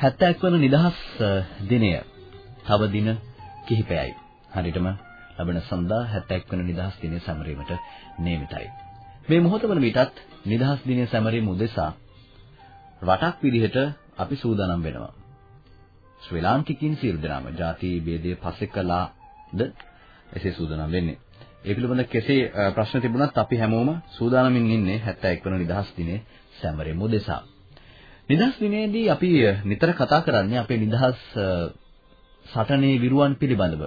71 වන නිදහස් දිනය තව දින කිහිපයයි. හරියටම ලබන සඳා 71 වන නිදහස් දිනය සැමරීමට නියමිතයි. මේ මොහොත වන විටත් නිදහස් දිනය සැමරීම උදෙසා රටක් විදිහට අපි සූදානම් වෙනවා. ශ්‍රී ලාංකිකින් සියලු දෙනාම ಜಾති ભેදය පස්සේ කළාද එසේ සූදානම් වෙන්නේ. ඒ පිළිබඳ කෙසේ ප්‍රශ්න තිබුණත් අපි හැමෝම සූදානමින් ඉන්නේ 71 වන නිදහස් දිනේ සැමරීම උදෙසා. නිදහස් දිනේදී අපි නිතර කතා කරන්නේ අපේ නිදහස් සටනේ විරුවන් පිළිබඳව.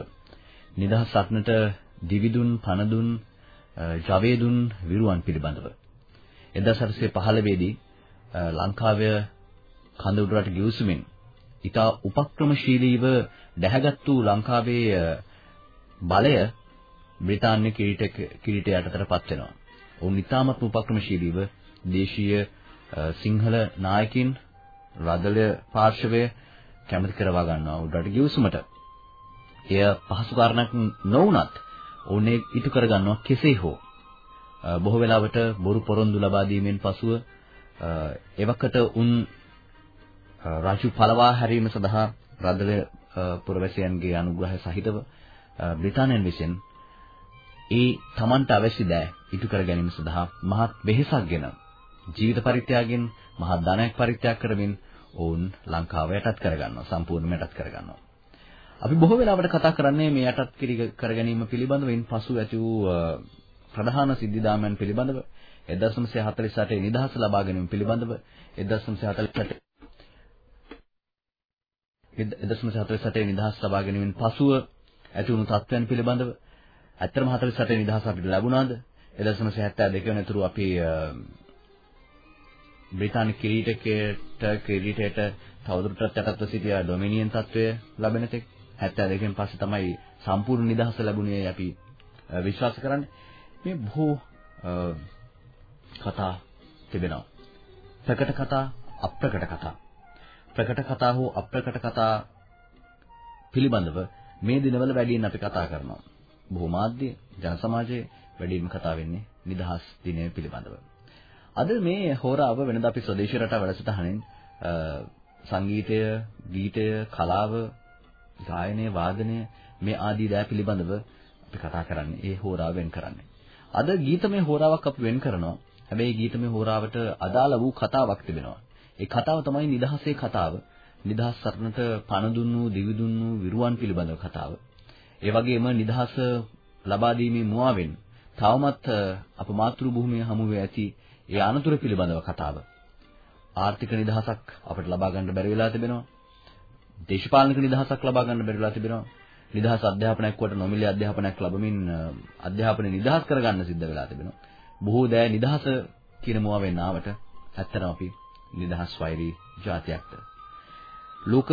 නිදහස් සටනට දිවිදුන් පනදුන් ජවේදුන් විරුවන් පිළිබඳව. 1815 දී ලංකාවේ කඳ උඩරට ගිවිසුමින් ඉතා උපක්‍රමශීලීව දැහැගත් වූ ලංකාවේ බලය බ්‍රිතාන්‍ය කිරීට කිරීට යටතටපත් වෙනවා. ඔවුන් ඉතාමත් උපක්‍රමශීලීව දේශීය සිංහල නායකින් රදල පාර්ශවය කැමති කරවා ගන්නවා උඩරට ගිවිසුමට. එය පහසු කාරණයක් නොවුනත් ඔවුන් ඉටු කර ගන්නවා කෙසේ හෝ. බොහෝ වෙලාවට බොරු පොරොන්දු ලබා දීමෙන් පසුව එවකට උන් රාජු පළවා හැරීම සඳහා රදල පුරවැසියන්ගේ අනුග්‍රහය සහිතව බ්‍රිතාන්‍යයන් විසින් ඒ Tamanට අවශ්‍ය දෑ ඉටු කර ගැනීම සඳහා මහත් වෙහෙසක්ගෙන ජීවිත පරිත්‍යාගයෙන් මහත් ධනයක් පරිත්‍යාග කරමින් ඔවුන් ලංකාව යටත් කරගන්නවා සම්පූර්ණයෙන්ම යටත් කරගන්නවා. අපි බොහෝ වෙලාවට කතා කරන්නේ මේ යටත් කර ගැනීම පිළිබඳව ඉන් පසු ඇති වූ ප්‍රධාන සිද්ධිදාමයන් පිළිබඳව 1948 නිදහස ලබා ගැනීම පිළිබඳව 1948 1948 නිදහස් ලබා ගැනීමෙන් පසුව ඇති වුණු තත්ත්වයන් පිළිබඳව ඇත්තම 48 නිදහස අපිට ලැබුණාද 1972 වෙනතුරු අපි බ්‍රිතාන්‍ය කිරීටකයට කිරීටයට තවදුරටත් යටත්ව සිටිය ඩොමිනියන් තත්වය ලැබෙන තෙක් 72 පස්සේ තමයි සම්පූර්ණ නිදහස ලැබුණේ අපි විශ්වාස කරන්නේ මේ බොහෝ කතා තිබෙනවා. ප්‍රකට කතා, අප්‍රකට කතා. ප්‍රකට කතා හෝ අප්‍රකට කතා පිළිබඳව මේ දිනවල වැඩියෙන් අපි කතා කරනවා. බොහෝ මාධ්‍ය, ජන සමාජයේ වැඩිම කතා වෙන්නේ නිදහස් දිනය පිළිබඳව. අද මේ හෝරාව වෙනදා අපි ස්වදේශී රට වැඩසටහනෙන් සංගීතය, ගීතය, කලාව, ගායනය, වාදනය මේ ආදී දෑ පිළිබඳව අපි කතා කරන්නේ. ඒ හෝරාව වෙන් කරන්නේ. අද ගීතමය හෝරාවක් අපි වෙන් කරනවා. හැබැයි ගීතමය හෝරාවට අදාළ වූ කතාවක් තිබෙනවා. ඒ කතාව තමයි නිදහසේ කතාව. නිදහස් සරණට පණ දුන්නු, දිවි දුන්නු විරුවන් පිළිබඳව කතාව. ඒ වගේම නිදහස ලබා දීමේ මුවාවෙන් තවමත් අප මාතෘ භූමිය හමුවේ ඇති ඒ අනතුරු පිළිබඳව කතාව. ආර්ථික නිදහසක් අපිට ලබා ගන්න බැරි වෙලා තිබෙනවා. දේශපාලනික නිදහසක් ලබා ගන්න බැරි වෙලා තිබෙනවා. නිදහස් අධ්‍යාපනයක් වට නොමිලේ අධ්‍යාපනයක් ලැබමින් අධ්‍යාපනය නිදහස් කරගන්න සිද්ධ වෙලා තිබෙනවා. බොහෝ දෑ නිදහස කියන මුවාවෙන් ආවට ඇත්තටම අපි නිදහස් වෛරී ජාතියක්ද. ලෝක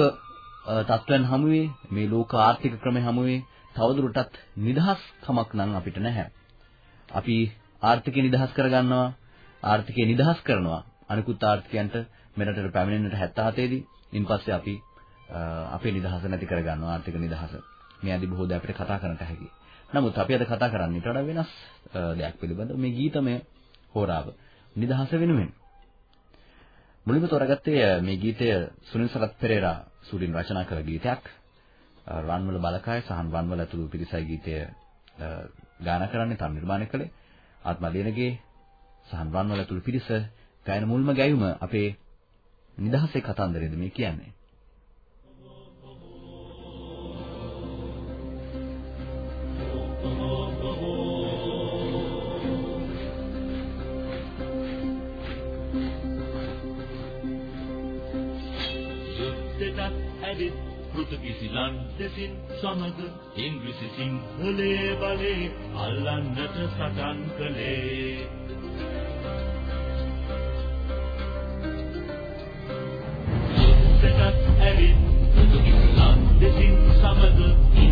තත්ත්වයන් හමුවේ මේ ලෝක ආර්ථික ක්‍රමය හමුවේ තවදුරටත් නිදහස් කමක් නම් අපිට නැහැ. අපි ආර්ථිකය නිදහස් කරගන්නවා ආර්ථිකය නිදහස් කරනවා අනිකුත් ආර්ථිකයන්ට මෙරටට පැමිණෙන්නට 77 දී ඉන්පස්සේ අපි අපේ නිදහස නැති කරගන්නවා ආර්ථික නිදහස. මේ আদি බොහෝ දේ අපිට කතා කරන්නට හැකියි. නමුත් අපි අද කතා කරන්නේ ඊට වඩා වෙනස් දෙයක් පිළිබඳව මේ ගීතමය හෝරාව නිදහස වෙනුවෙන්. මුලින්ම තෝරාගත්තේ මේ ගීතය සුනිල් සරත් පෙරේරා සූරින් රචනා කළ ගීතයක්. රන්වල බලකාය සහන් රන්වල ඇතුළු පිරිසයි ගීතය ගායනා කරන්නේ තම නිර්මාණය කළේ. ආත්මදීනගේ සහන් රන්වල ඇතුළු පිරිස ගායන මුල්ම ගැයුම අපේ නිදහසේ කතන්දරේද මේ කියන්නේ. පෘතුගීසි ලන්දසින් සමග ඉංග්‍රීසි සිංහලයේ බලේ අල්ලන්නට සටන් කළේ ලන්දසින්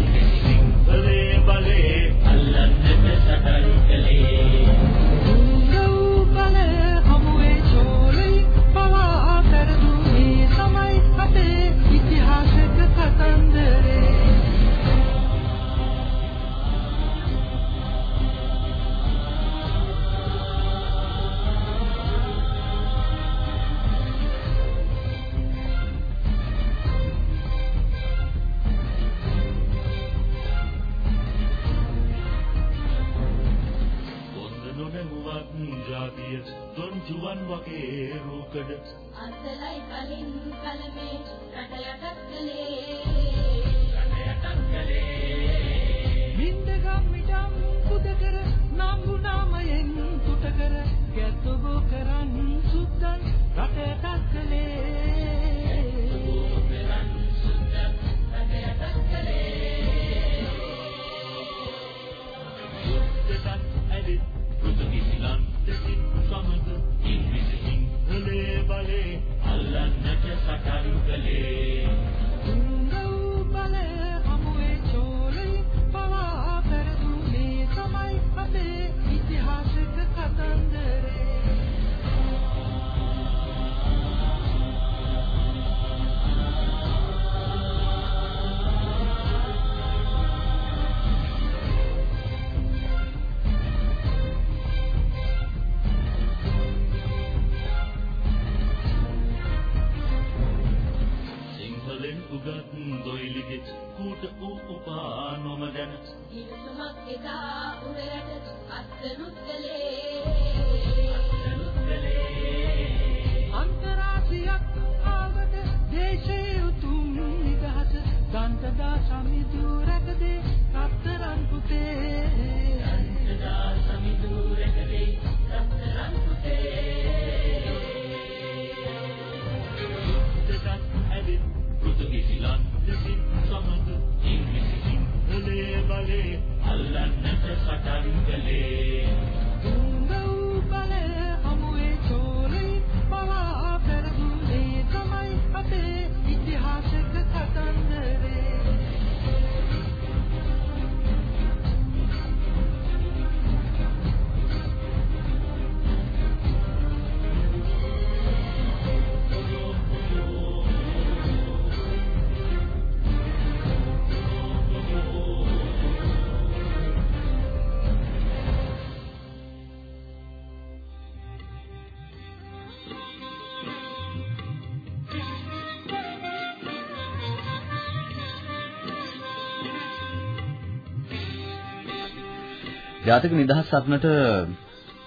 ජාතික නිදහස් සටනට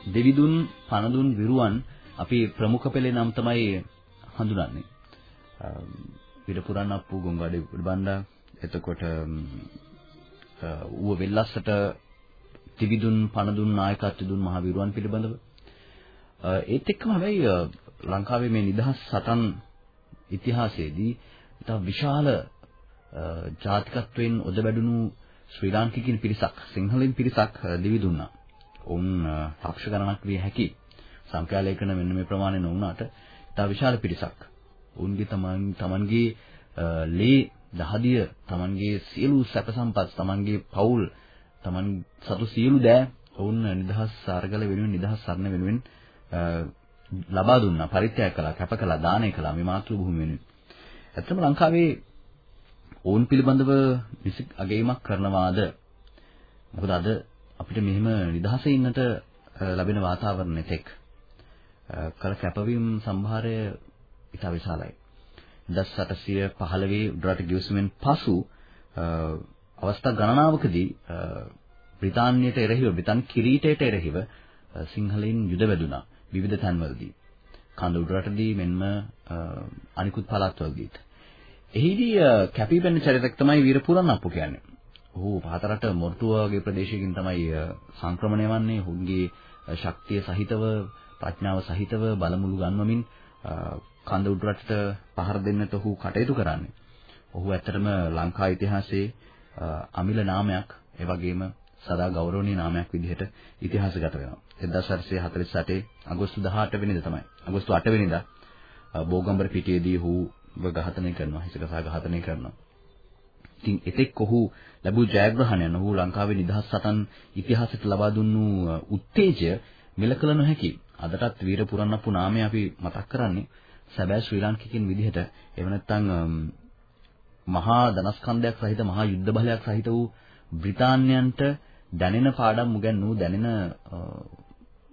දෙවිදුන් පනදුන් විරුවන් අපි ප්‍රමුඛ පෙළේ නම් තමයි හඳුනන්නේ. විර පුරන්නප්පු ගොංගාඩේ උඩබණ්ඩා එතකොට ඌව වෙල්ලස්සට තිවිදුන් පනදුන් නායකත්ව දුන් මහ විරුවන් පිළිබඳව ඒත් එක්කම හැබැයි ලංකාවේ මේ නිදහස් සටන් ඉතිහාසයේදී ඉතා විශාල ජාතිකත්වයෙන් ඔද වැඩුණු ශ්‍රී ලාංකිකින් පිරිසක් සිංහලෙන් පිරිසක් දිවි දුන්නා. ඔවුන් ලක්ෂ ගණනක් විය හැකි සංඛ්‍යාලේඛන මෙන්න මේ ප්‍රමාණය නොවුනාට ඉතා විශාල පිරිසක්. ඔවුන්ගේ තමන් තමන්ගේ ලේ දහදිය තමන්ගේ සියලු සැප සම්පත් තමන්ගේ පවුල් තමන් සතු සියලු දෑ ඔවුන් නිදහස් සාරගල වෙනුවෙන් නිදහස් සරණ වෙනුවෙන් ලබා දුන්නා පරිත්‍යාග කළා කැප කළා දානය කළා මේ මාතෘ භූමිය වෙනුවෙන්. ඇත්තම ලංකාවේ ඔවුන් පිළිබඳව විසි අගීමක් කරනවාද? මොකද අද අපිට මෙහෙම නිදහසේ ඉන්නට ලැබෙන වාතාවරණය තෙක් කල කැපවීම සම්භාරය ඉතා විශාලයි. 1815 උඩරට ගිවිසුමෙන් පසු අවස්ථා ගණනාවකදී බ්‍රිතාන්‍යයට එරෙහිව බ්‍රිතාන්‍ය කිරීටයට එරෙහිව සිංහලයින් යුද වැදුනා විවිධ තැන්වලදී. කඳ උඩරටදී මෙන්ම අනිකුත් පළාත්වලදීත්. එහිදී කැපී පෙනෙන චරිතයක් තමයි වීර පුරන්නප්පු කියන්නේ. ඔහු පහතරට මොර්ටුව වගේ ප්‍රදේශයකින් තමයි සංක්‍රමණය වන්නේ. ඔහුගේ ශක්තිය සහිතව ප්‍රඥාව සහිතව බලමුළු ගන්වමින් කඳ උඩරටට පහර දෙන්නට ඔහු කටයුතු කරන්නේ. ඔහු ඇත්තටම ලංකා ඉතිහාසයේ අමිල නාමයක් ඒ වගේම සදා ගෞරවනීය නාමයක් විදිහට ඉතිහාසගත වෙනවා. 1848 අගෝස්තු 18 වෙනිදා තමයි. අගෝස්තු 8 වෙනිදා බෝගම්බර පිටියේදී ඔහු ඝාතනය කරනවා හිසකසා ඝාතනය කරනවා. ඉතින් එතෙක් ඔහු ලැබූ ජයග්‍රහණයන් ඔහු ලංකාවේ නිදහස් සටන් ඉතිහාසයට ලබා දුන්නු උත්තේජය මිල කළ නොහැකි. අදටත් වීර පුරන්නප්පු නාමය අපි මතක් කරන්නේ සැබෑ ශ්‍රී ලාංකිකයින් විදිහට එහෙම නැත්නම් මහා ධනස්කන්ධයක් සහිත මහා යුද්ධ බලයක් සහිත වූ බ්‍රිතාන්‍යයන්ට දැනෙන පාඩම් උගන්වූ දැනෙන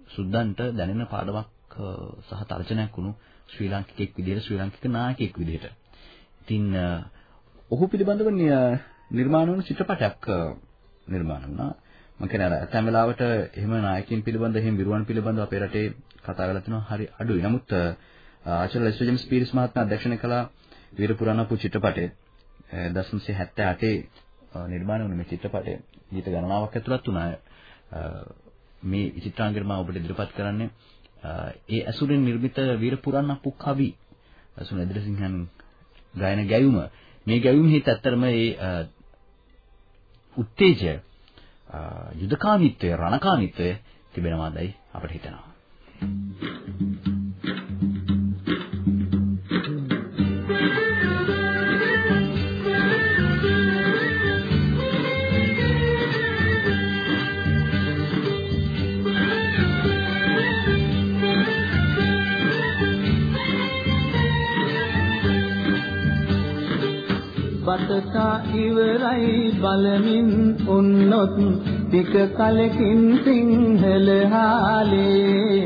සුද්දන්ට දැනෙන පාඩමක් සහ තර්ජනයක් වුණු ශ්‍රී ලාංකිකෙක් විදිහට ශ්‍රී ලාංකික නායකයෙක් විදිහට. ඉතින් ඔහු පිළිබඳව නිර්මාණ වුණු චිත්‍රපටයක් නිර්මාණ වුණා. මම කියන්නේ අර ඇතැම් වෙලාවට එහෙම නායකයින් පිළිබඳ එහෙම විරුවන් පිළිබඳව අපේ රටේ කතා කරලා තිනවා හරි අඩුයි. නමුත් ආචාර්ය ලෙස්ටර් ජේම්ස් පීරිස් මහත්මයා අධ්‍යක්ෂණය කළ වීර පුරාණපු චිත්‍රපටය 1978 නිර්මාණය වුණ මේ චිත්‍රපටය ගීත ගණනාවක් ඇතුළත් වුණා. මේ චිත්‍රාංගය මම ඔබට ඉදිරිපත් කරන්නේ ඒ ඇසුරෙන් නිර්මිත වීර පුරාණපු කවි සුනිල් ඉදිරිසිංහන් ගායන ගැයුම මේ ගැයුම හිත ඇත්තරම ඒ උත්තේජය යුදකාමීත්වය රණකාමීත්වය තිබෙනවාදයි අපිට හිතෙනවා. බතකා ඉවරයි බලමින් උන්නොත් ටික කලකින් සිංහල හාලේ.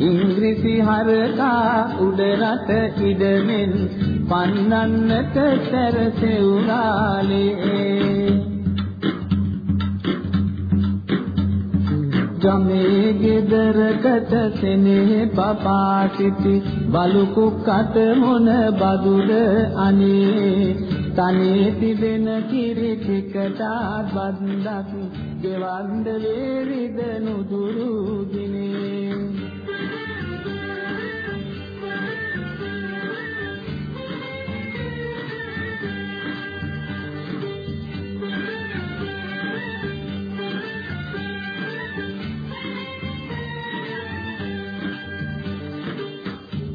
ඉංග්‍රීසි හරකා උඩ රට ඉඩමෙන් පන්නන්නට සැරසෙවුනාලේ. ගමේ ගෙදරකට සෙනෙහ පපා සිටි බලු කුක්කට මොන බදුද අනේ. තනේ තිබෙන කිරි ටිකට බද්දක් ගෙවන්ද වේවිද නුදුරු දිනේ.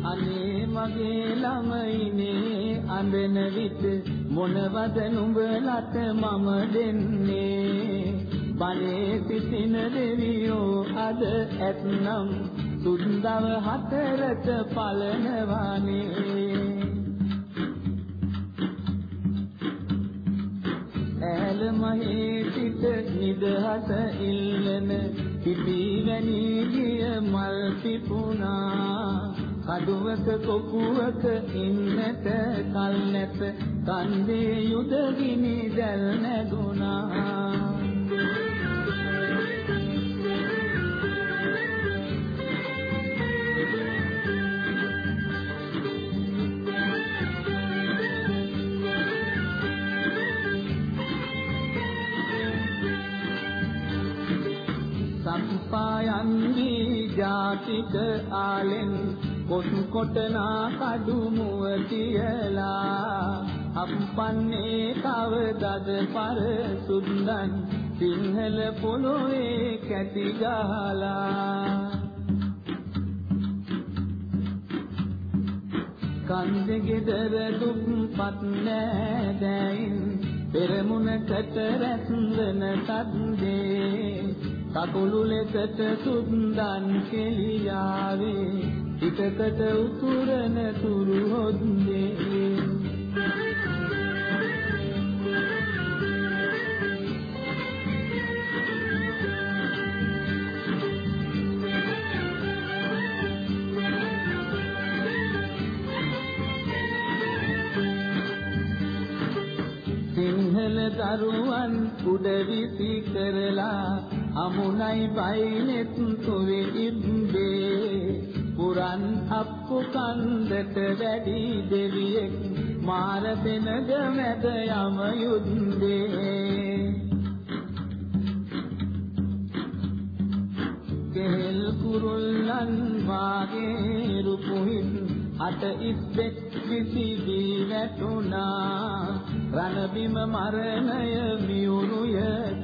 අනේ මගේ ළමයිනේ අඳන විට මොනවද නුඹලට මම දෙන්නේ? බණේ සිටින දෙවියෝ අද ඇත්නම් සුන්දව හතරට පලනවානේ. ඈල මහේ සිට නිදහස ඉල්ලන පිපි වැනි ගිය මල් පිපුණා. කඩුවක කොකුවක ඉන්නට කල් නැත. කන්දේ යුද ගිනි දැල් නැගුණා. සම්පායන්දී ජාතික ආලෙන් කොටු කොටනා කඩු මුව තියලා අප්පන්නේ කවදද පර සුන්දන් සිංහල පොළොවේ කැටි ගහලා කන්ද ගෙදර දුප්පත් නෑදෑයින් පෙරමුණකට රැස්වන සද්දේ කකුළු ලෙසට සුන්දන් කෙලියාවේ පිටකට උතුරන තුරු හොද්දේ. සිංහල දරුවන් උඩ විසි කරලා අමුණයි බයිනෙත් තුවේ ඉබ්බේ. පුරන් අප්පු කන්දට වැඩි දෙවියෙක් මාර දෙනග මැද යම යුද්ධේ. කෙහෙල් කුරුල්ලන් වාගේ රුපුහින් අට ඉස්සෙක් විසිදී වැටුණා. රණබිම මරණය මියුරුය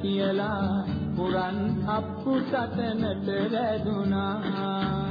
කියලා පුරන් අප්පු සතනට වැදුනා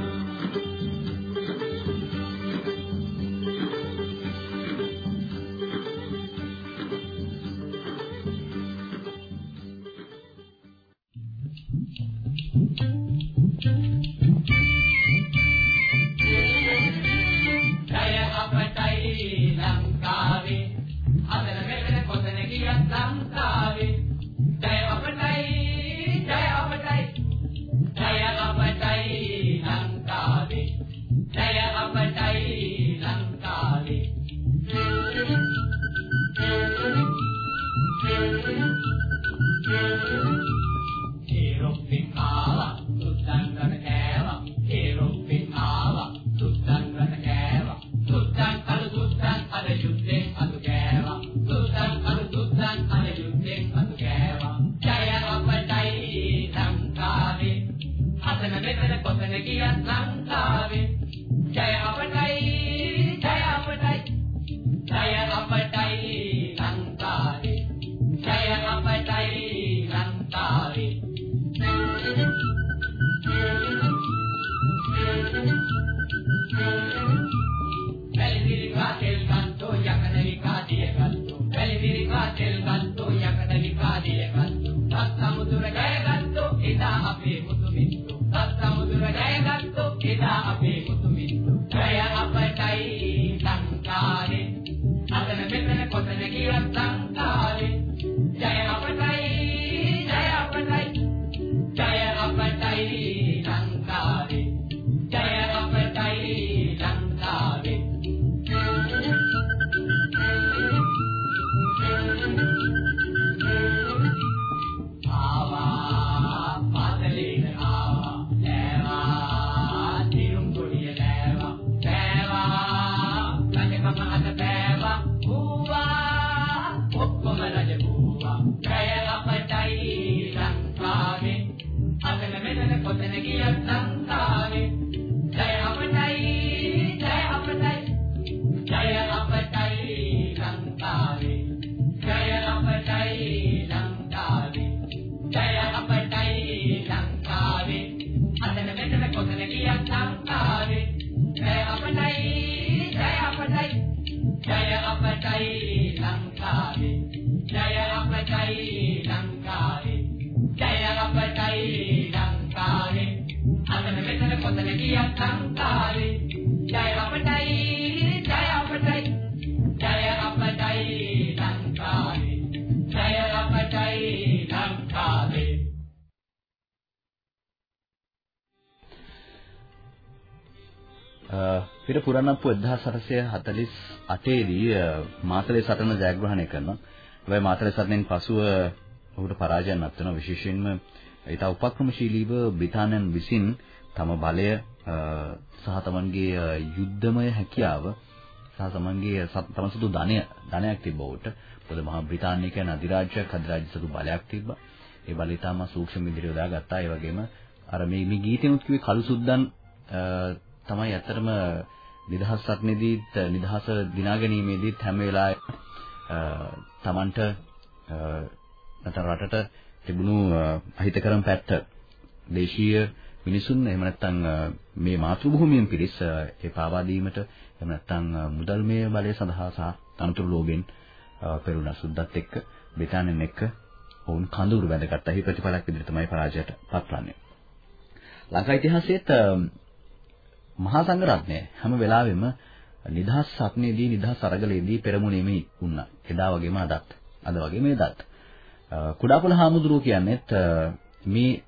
පුරණප්පු 1848 දී මාතලේ සටන ජයග්‍රහණය කරනවා. හැබැයි මාතලේ සටනෙන් පසුව ඔහුට පරාජයක් නත් වෙනවා විශේෂයෙන්ම ඊට උපක්‍රමශීලීව බ්‍රිතාන්‍යයන් විසින් තම බලය සහ තමන්ගේ යුද්ධමය හැකියාව සහ තමන්ගේ තම සතු ධනය ධනයක් තිබ්බ උට පොද මහා බ්‍රිතාන්‍ය කියන අධිරාජ්‍යයක් අධිරාජ්‍ය සතු බලයක් තිබ්බා. ඒ බලය තාම සූක්ෂම විදිහට යොදාගත්තා. ඒ වගේම අර මේ මේ ගීතෙමුත් කිව්වේ කළු සුද්දන් තමයි ඇත්තටම නිදහස් සටනේදීත් නිදහස දිනා ගැනීමේදීත් හැම වෙලාවෙම තමන්ට නැත්නම් රටට තිබුණු අහිතකරම් පැත්ත දේශීය මිනිසුන් එහෙම නැත්නම් මේ මාතෘභූමියෙන් පිරිස් ඒ පාවා දීමට එහෙම නැත්නම් මුදල්මය බලය සඳහා සහ තනතුරු ලෝභයෙන් පෙරුණ සුද්දත් එක්ක බ්‍රිතාන්‍යයන් එක්ක ඔවුන් කඳවුරු බැඳගත්තා. එහි ප්‍රතිඵලයක් විදිහට තමයි පරාජයට පත්වන්නේ. ලංකා ඉතිහාසයේත් මහා සංඝරත්නය හැම වෙලාවෙම නිදහස් සත්නේදී නිදහස් අරගලේදී පෙරමුණේමයි වුණා. එදා වගේම අදත්. අද වගේම එදත්. කුඩාපොළ හාමුදුරුවෝ කියන්නේත් මේ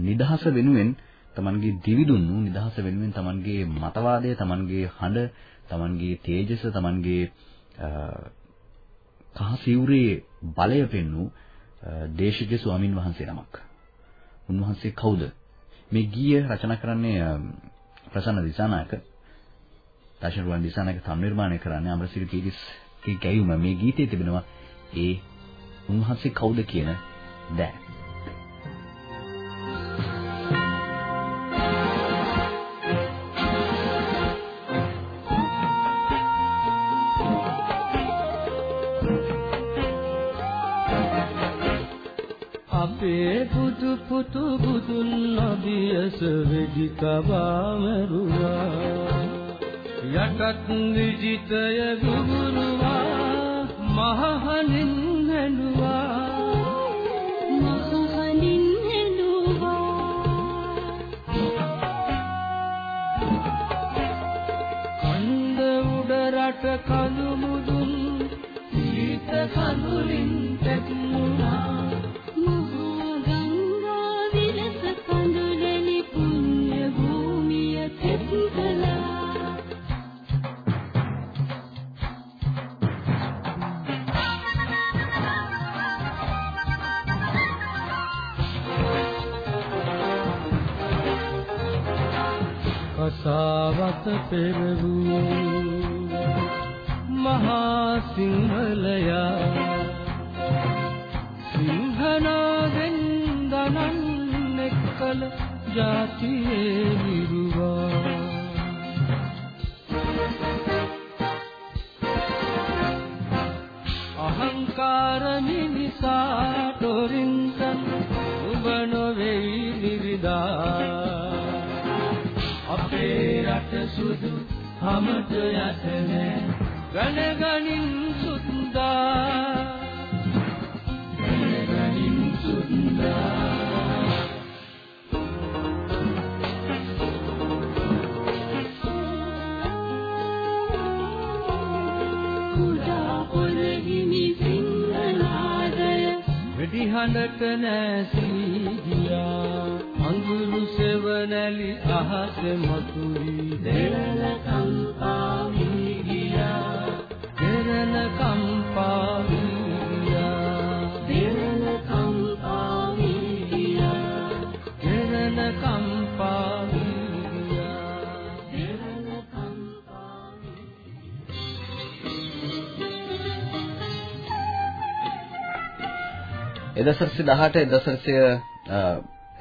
නිදහස වෙනුවෙන් තමන්ගේ දිවිදුන්නු නිදහස වෙනුවෙන් තමන්ගේ මතවාදය, තමන්ගේ හඬ, තමන්ගේ තේජස, තමන්ගේ කහ සිවුරේ බලය පෙන්වූ දේශික ස්වාමින් වහන්සේ නමක්. උන්වහන්සේ කවුද? මේ ගීය රචනා කරන්නේ ප්‍රසන්න දිසානායක තාෂරුවන් දිසානායක තම නිර්මාණය කරන්නේ අමරසිරි පීරිස්ගේ ගැයුම. මේ ගීතයේ තිබෙනවා ඒ උන්වහන්සේ කවුද? කියන දෑ. වෙදි කවාමරුවා යටත් විජිතය ගුරුවා මහහනින් කසාවත පෙරවූ මහා සිංහලයා සිංහනාගෙන් දනන් එක්කල ජාතියේ නිරුවා. අහංකාර මිනිසා ඩොරින්සන් ඔබ නොවේයි නිරිදා සුදු හමට යට නෑ ගණගනින් සුන්දා. ගණගනින් සුන්දා කුඩා පොළහිමි සිංහනාදය වෙඩි හඬට නැසී ගියා අඟුරු සෙවණැලි අහස මතුවී. දෙරණ කම්පා වී ගියා දෙරණ කම්පා වී ගියා දෙරණ කම්පා වී ගියා දෙරණ කම්පා වී ගියා දෙරණ කම්පා වී එදසරසේ 18 එදසරසේ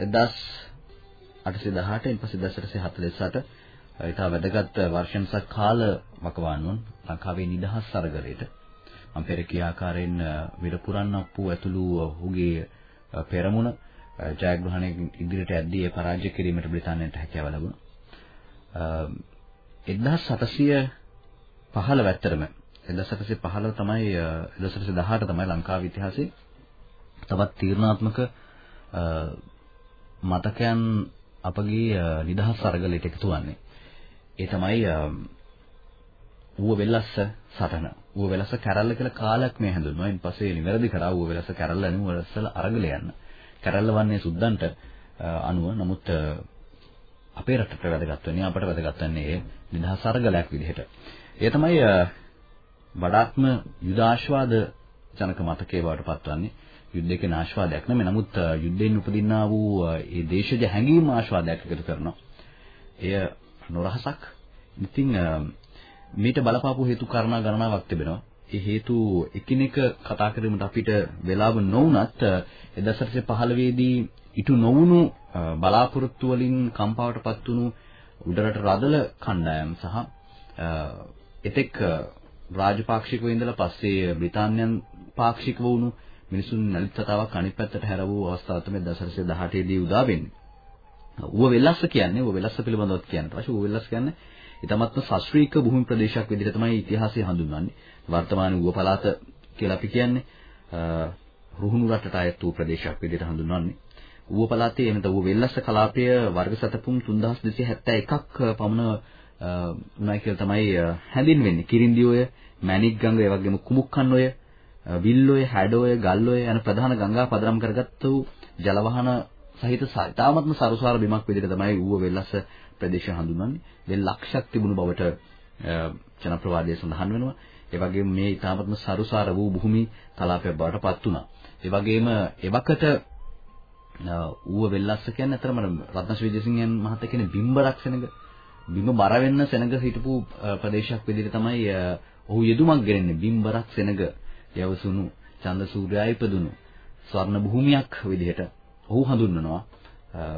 1818 ඉන් පස්සේ 1848 ඊට වැදගත් වර්ෂන්සක් කාල වකවානුවන් ලංකාවේ නිදහස් සරගලයට මම පෙර කිය ආකාරයෙන් විර පුරන්නප්පු ඇතුළු ඔහුගේ පෙරමුණ ජයග්‍රහණයෙන් ඉදිරියට යද්දී ඒ පරාජය කිරීමට බ්‍රිතාන්‍යයට හැකියාව ලැබුණා. 1715 ඇත්තටම 1815 තමයි අ, 1818 තමයි ලංකාවේ ඉතිහාසයේ තවත් තීරණාත්මක අ, මතකයන් අපගේ අ, නිදහස් අරගලයට එකතු වන්නේ. ඒ තමයි අ, ඌව වෙල්ලස්ස සටන. ඌව වෙල්ලස්ස කැරල්ල කියලා කාලයක් මේ හැඳුන්වනවා. ඊට පස්සේ නිවැරදි කරා ඌව වෙල්ලස්ස කැරල්ල නෙවෙයි ඌව වෙල්ලස්ස අරගල යන්න. කැරල්ල වන්නේ සුද්දන්ට අ, අනුව නමුත් අ, අපේ රටට වැදගත් වෙන්නේ අපට වැදගත් වෙන්නේ ඒ නිදහස් අරගලයක් විදිහට. ඒ තමයි අ, වඩාත්ම යුදාශ්වාද ජනක මතකයේ බවට පත්වන්නේ. යුද්ධයක ආශ්වාදයක් නෙමෙයි. නමුත් අ, යුද්ධයෙන් උපදින්නා වූ අ, ඒ දේශජ හැඟීම් ආශ්වාදයක් එකතු කරනවා. එය නොරහසක්. ඉතින් අ, මීට බලපාපු හේතු කාරණා ගණනාවක් තිබෙනවා. ඒ හේතු එකිනෙක කතා කිරීමට අපිට වෙලාව නොවුනත් 1915 දී ඉටු නොවුණු අ, බලාපොරොත්තු වලින් කම්පාවටපත් වුණු උඩරට රදල කණ්ඩායම් සහ අ, එතෙක් අ, රාජපාක්ෂිකව ඉඳලා පස්සේ බ්‍රිතාන්‍යයන් පාක්ෂික වුණු මිනිසුන් නැලිත් කතාවක් අනිත් පැත්තට හැර වූ අවස්ථාව තමයි 1918 දී උදා වෙන්නේ. ඌව වෙලස්ස කියන්නේ ඌව වෙලස්ස පිළිබඳව කියන්න පස්සේ ඌව වෙලස්ස කියන්නේ ඊටමත්ම ශාස්ත්‍රීය භූමි ප්‍රදේශයක් විදිහට තමයි ඉතිහාසය හඳුන්වන්නේ. වර්තමාන ඌව පළාත කියලා අපි කියන්නේ රුහුණු රටට අයත් වූ ප්‍රදේශයක් විදිහට හඳුන්වන්නේ. ඌව පළාතේ එනත ඌව වෙල්ලස්ස කලාපය වර්ග සතපුම් 3271ක් පමණ උනායි කියලා තමයි හැඳින්වෙන්නේ. කිරින්දියෝය, මැණික් ගඟ, ඒ වගේම කුමුක්කන්නෝය, විල්ලෝය, හැඩෝය, ගල්ලෝය යන ප්‍රධාන ගංගා පදනම් කරගත් වූ ජලවාහන සහිත ඉතාමත්ම සරුසාර බිමක් විදිහට තමයි ඌව වෙල්ලස්ස ප්‍රදේශය හඳුන්වන්නේ. වෙල් ලක්ෂයක් තිබුණු බවට ජනප්‍රවාදයේ සඳහන් වෙනවා. ඒ වගේම මේ ඉතාමත්ම සරුසාර වූ භූමි කලාපයක් බවට පත් වුණා. ඒ වගේම එවකට ඌව වෙල්ලස්ස කියන්නේ අතරම රත්නශ්‍රී විජේසිංහයන් මහතා කියන බිම්බරක් සෙනඟ බිම බර වෙන්න සෙනඟ හිටපු ප්‍රදේශයක් විදිහට තමයි ඔහු යෙදුමක් ගෙරන්නේ බිම්බරක් සෙනඟ යවසුණු චන්ද සූර්යයා ඉපදුණු ස්වර්ණ භූමියක් විදිහට ඔහු හඳුන්වනවා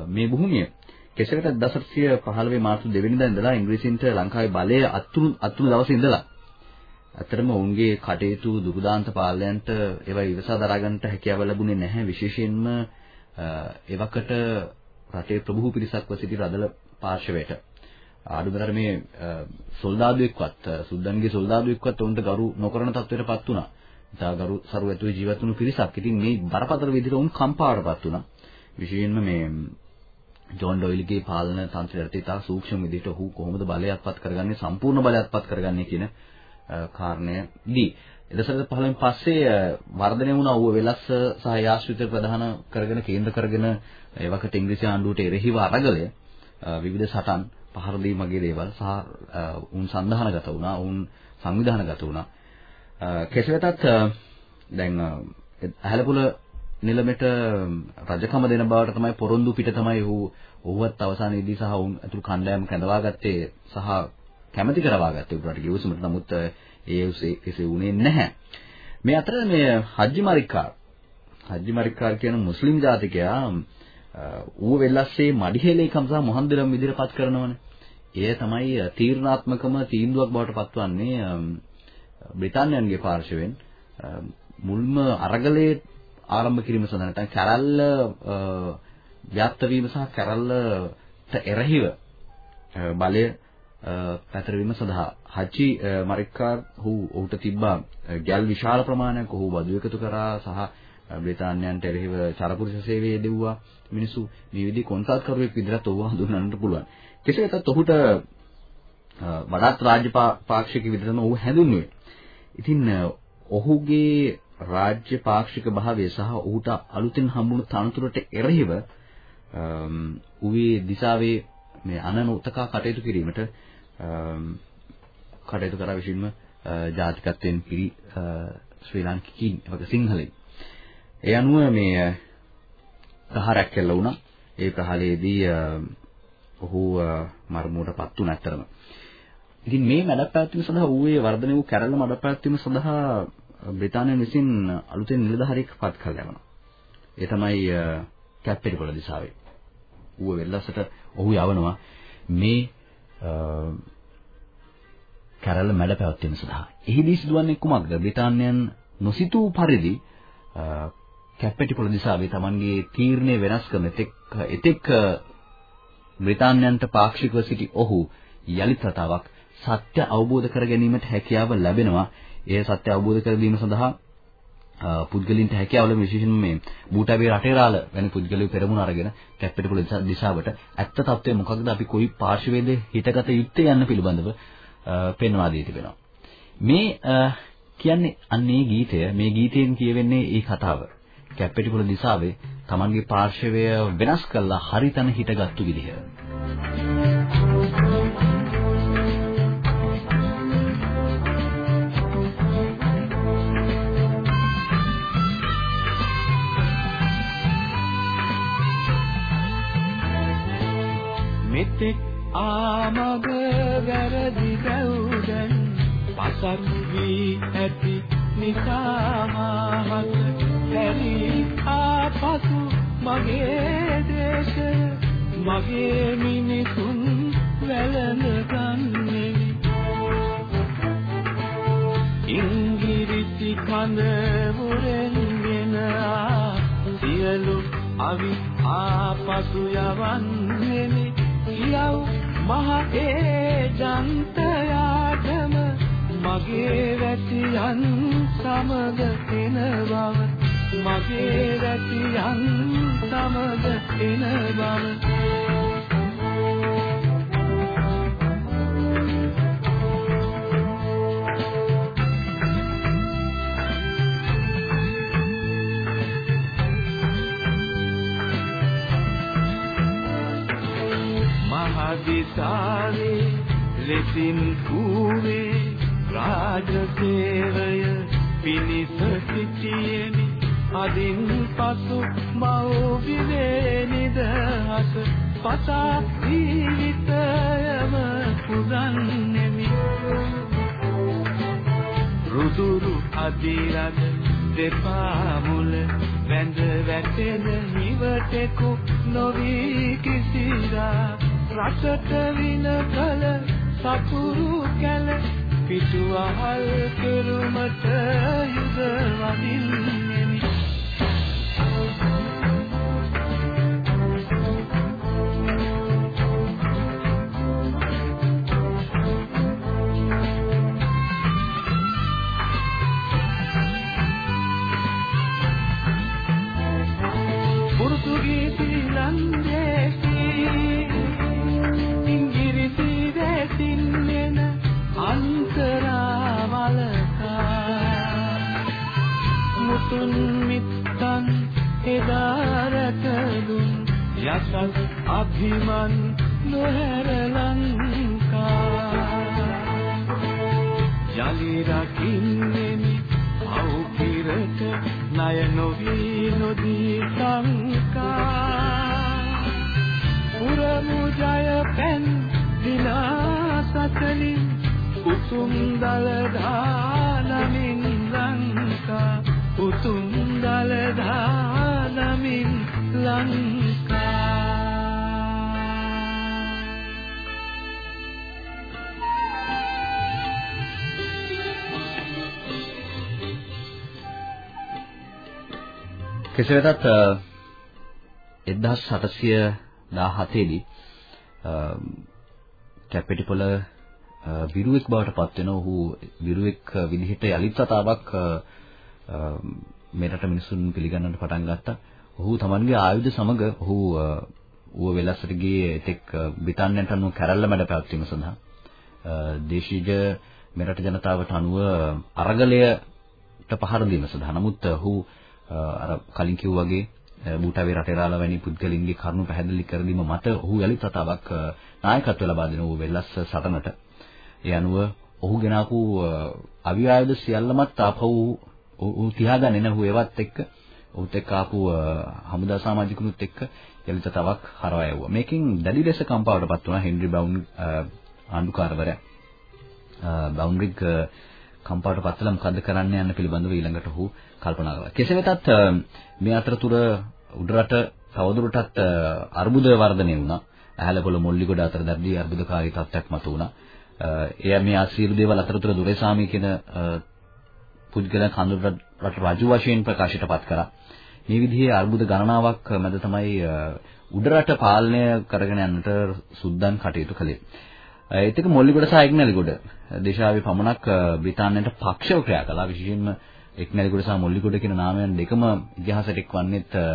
මේ භූමිය කෙසේකට 1915 මාර්තු 2 වෙනිදා ඉඳලා ඉංග්‍රීසීන්ට ලංකාවේ බලය අත්තුණු අත්තුණු දවසේ ඉඳලා ඇත්තටම ඔවුන්ගේ කටයුතු දුගදාන්ත පාලනයන්ට ඒවා ඉවසා දරා ගන්නට හැකියාව ලැබුණේ නැහැ විශේෂයෙන්ම එවකට රටේ ප්‍රභූ පිරිසක්ව සිටි රදල පාර්ශවයට ආඩුමතර මේ සොල්දාදුවෙක්වත් සුද්දන්ගේ සොල්දාදුවෙක්වත් උන්ට ගරු නොකරන තත්ත්වයටපත් වුණා. ඉතා ගරු සරු ඇතුලේ ජීවත් වුණු පිරිසක්. ඉතින් මේ බරපතල විදිහට උන් කම්පාවටපත් වුණා. විශේෂයෙන්ම මේ ජෝන් ඩොයිල්ගේ පාලන තන්ත්‍රයට ඉතා සූක්ෂම විදිහට ඔහු කොහොමද බලයත්පත් කරගන්නේ සම්පූර්ණ බලයත්පත් කරගන්නේ කියන කාරණයදී. එදසරද පහලින් පස්සේ වර්ධනය වුණා. ඌව වෙලස්ස සහ යාශ්‍රිත ප්‍රධාන කරගෙන කේන්ද්‍ර කරගෙන ඒ වකට ඉංග්‍රීසි ආණ්ඩුවට එරෙහිව අරගලය විවිධ සටන් පහර දීමගේ දේවල් සහ උන් සන්ධානගත වුණා. උන් සංවිධානගත වුණා. කෙසේ වෙතත් දැන් ඇහැලපුල නිලමෙට රජකම දෙන බවට තමයි පොරොන්දු පිට තමයි ඔහු ඔහුවත් අවසානයේදී සහ උන් අතුරු කණ්ඩායම කැඳවා ගත්තේ සහ කැමැති කරවා ගත්තේ උඩරට ගිවිසුමට නමුත් ඒ එසේ වුණේ නැහැ. මේ අතර මේ හජ්ජි මරික්කාර් හජ්ජි මරික්කාර් කියන මුස්ලිම් ජාතිකයා ඌව වෙල්ලස්සේ මඩිහෙලේකම් සහ මොහන්දලම් විදිහට පත් කරනවනේ. එය තමයි තීරණාත්මකම තීන්දුවක් බවට පත්වන්නේ බ්‍රිතාන්‍යයන්ගේ පාර්ශවයෙන් මුල්ම අරගලයේ ආරම්භ කිරීම සඳහා නැත්නම් කැරල්ල ව්‍යාප්ත වීම සහ කැරල්ලට එරෙහිව බලය පැතරවීම සඳහා හචි මරික්කාර් ඔහු ඔහුට තිබ්බා ගැල් විශාල ප්‍රමාණයක් ඔහු බදු එකතු කරා සහ බ්‍රිතාන්‍යයන්ට එරෙහිව චරපුරුෂ සේවයේ දෙව්වා. මිනිසු මේ විදිහේ කොන්ත්‍රාත් කරුවෙක් විදිහට ඔහු හඳුන්වන්නට පුළුවන්. කෙසේ වෙතත් ඔහුට වඩාත් රාජ්‍ය පාක්ෂික විදිහටම ඔහු හැඳුන්වුවේ. ඉතින් ඔහුගේ රාජ්‍ය පාක්ෂික භාවය සහ ඔහුට අලුතෙන් හම්බුණු තනතුරට එරෙහිව උවේ දිසාවේ මේ අනනෝතකා කටයුතු කිරීමට කටයුතු කරා විසින්ම ජාතිකත්වයෙන් පිරි ශ්‍රී ලාංකිකයින් එවක සිංහලෙන්. ඒ අනුව මේ ප්‍රහාරයක් කෙල්ල වුණා. ඒ ප්‍රහාරයේදී ඔහු මරමුවටපත් වුණා ඇත්තරම. ඉතින් මේ මැඩපැවැත්වීම සඳහා ඌවේ වර්ධනය වූ කැරළ මැඩපැවැත්වීම සඳහා බ්‍රිතාන්‍යය විසින් අලුතෙන් නිලධාරියෙක් පත් කළ යවනවා. ඒ තමයි කැප්පෙටිපොළ දිසාවේ. ඌව වෙල්ලසට ඔහු යවනවා මේ කැරළ මැඩ පැවැත්වීම සඳහා. එහිදී සිදුවන්නේ කුමක්ද? බ්‍රිතාන්‍යයන් නොසිතූ පරිදි කැප්පෙටිපොළ දිසාවේ Tamanගේ තීරණය වෙනස් කරන එතෙක් එතෙක් බ්‍රිතාන්‍යයන්ට පාක්ෂිකව සිටි ඔහු යලිත් රටාවක් සත්‍ය අවබෝධ කර ගැනීමට හැකියාව ලැබෙනවා. ඒ සත්‍ය අවබෝධ කර ගැනීම සඳහා අ, පුද්ගලින්ට හැකියාවල විශේෂයෙන්ම මේ බූටාවේ රටේරාල වැනි පුද්ගලයෝ පෙරමුණ අරගෙන කැප්පෙටිපොළ දිසා- දිශාවට ඇත්ත తත්වය මොකක්ද අපි කොයි පාර්ශවයේද හිතගත යුත්තේ යන්න පිළිබඳව අ, පෙන්වා දී තිබෙනවා. මේ අ, කියන්නේ අන්නේ ගීතය මේ ගීතයෙන් කියවෙන්නේ ඒ කතාව. කැප්පෙටිපොළ දිසාවේ Tamanගේ පාර්ශවය වෙනස් කළා හරිතන හිටගත්තු විදිහ. මෙතෙක් ආමග වැරදි බැවුදන් පසක් වී ඇති නිසා මාහත හැරි ආපසු මගේ දේශය මගේ මිනිසුන් වැළඳ ගන්නෙමි. ඉංගිරිසි කඳ වුරෙන් ගෙන ආ සියලු අවි ආපසු යවන්නෙමි. කියව් මහ ඒ ජන්තයාටම මගේ වැසියන් සමග එන බව. මගේ වැසියන් සමග එන බව. මහදිසාවේ ලෙසින් කූවේ රාජසේවය පිනිස සිටියෙමි. අදින් පසු මෞවිලේ නිදහස පතා ජීවිතයම පුරන්නෙමි. රුදුරු අදිරද දෙපා මුල වැඳ වැටෙන නිවටෙකු නොවී කිසිදා රසට වින කල සතුරු කැල පිටුවහල් කෙරුමට යුද වදින්නෙමි කෙසේ වෙතත් අ, 1717 දී අ, කැපිටිපොළ අ, විරුවෙක් බවට පත් වෙන ඔහු විරුවෙක් විදිහට යලිත් වතාවක් අ, අ, මෙරට මිනිසුන් පිළිගන්නට පටන් ගත්තා. ඔහු තමන්ගේ ආයුධ සමග ඔහු අ, ඌව වෙලස්සට ගියේ එතෙක් බ්‍රිතාන්‍යයන්ට අනුව කැරල්ල මැඩ පැවැත්වීම සඳහා. අ, දේශීය මෙරට ජනතාවට අනුව අරගලයට පහර දීම සඳහා. නමුත් ඔහු අ, අර කලින් කිව්වා වගේ අ, බූටාවේ රටේරාල වැනි පුද්ගලින්ගේ කරුණු පැහැදිලි කර දීම මත ඔහු යලිත් වතාවක් අ, නායකත්වය ලබා දෙන ඌ වෙල්ලස් සටනට. ඒ අනුව ඔහු ගෙන ආපු අ, අවිආයුධ සියල්ලමත් ආපහු ඌ තියාගන්නේ නැහු ඒවත් එක්ක ඔහුත් එක්ක ආපු අ, හමුදා සමාජිකුනුත් එක්ක යලිත් වතාවක් හරවා යවුවා. මේකෙන් දැඩි ලෙස කම්පාවටපත් වුණා හෙන්රි බවුන් අ, ආණ්ඩුකාරවරයා. බවුන්ඩරිග් කම්පාවට පත්වලා මොකද්ද කරන්න යන්න පිළිබඳව ඊළඟට ඔහු කල්පනා කළා. කෙසේ වෙතත් අ, මේ අතරතුර උඩරට තවදුරටත් අ, අර්බුද වර්ධනය වුණා. ඇහැලපොළ මොල්ලිගොඩ අතර දැඩි අර්බුදකාරී තත්ත්වයක් මතු වුණා. අ, එය මේ ආශීර්වාද දේවල් අතරතුර දුරේසාමි කියන අ, පුද්ගලයන් කඳුරට රජු වශයෙන් ප්‍රකාශයටපත් කරා. මේ විදිහේ අර්බුද ගණනාවක් මැද තමයි අ, උඩරට පාලනය කරගෙන යන්නට සුද්දන් කටයුතු කළේ. ඒත් එක මොල්ලිගොඩ සහ එක්නැලිගොඩ දේශාවේ පමණක් අ, බ්‍රිතාන්‍යයට පක්ෂව ක්‍රියා කළා. විශේෂයෙන්ම එක්නැලිගොඩ සහ මොල්ලිගොඩ කියන නාමයන් දෙකම ඉතිහාසයට එක්වන්නේත් අ,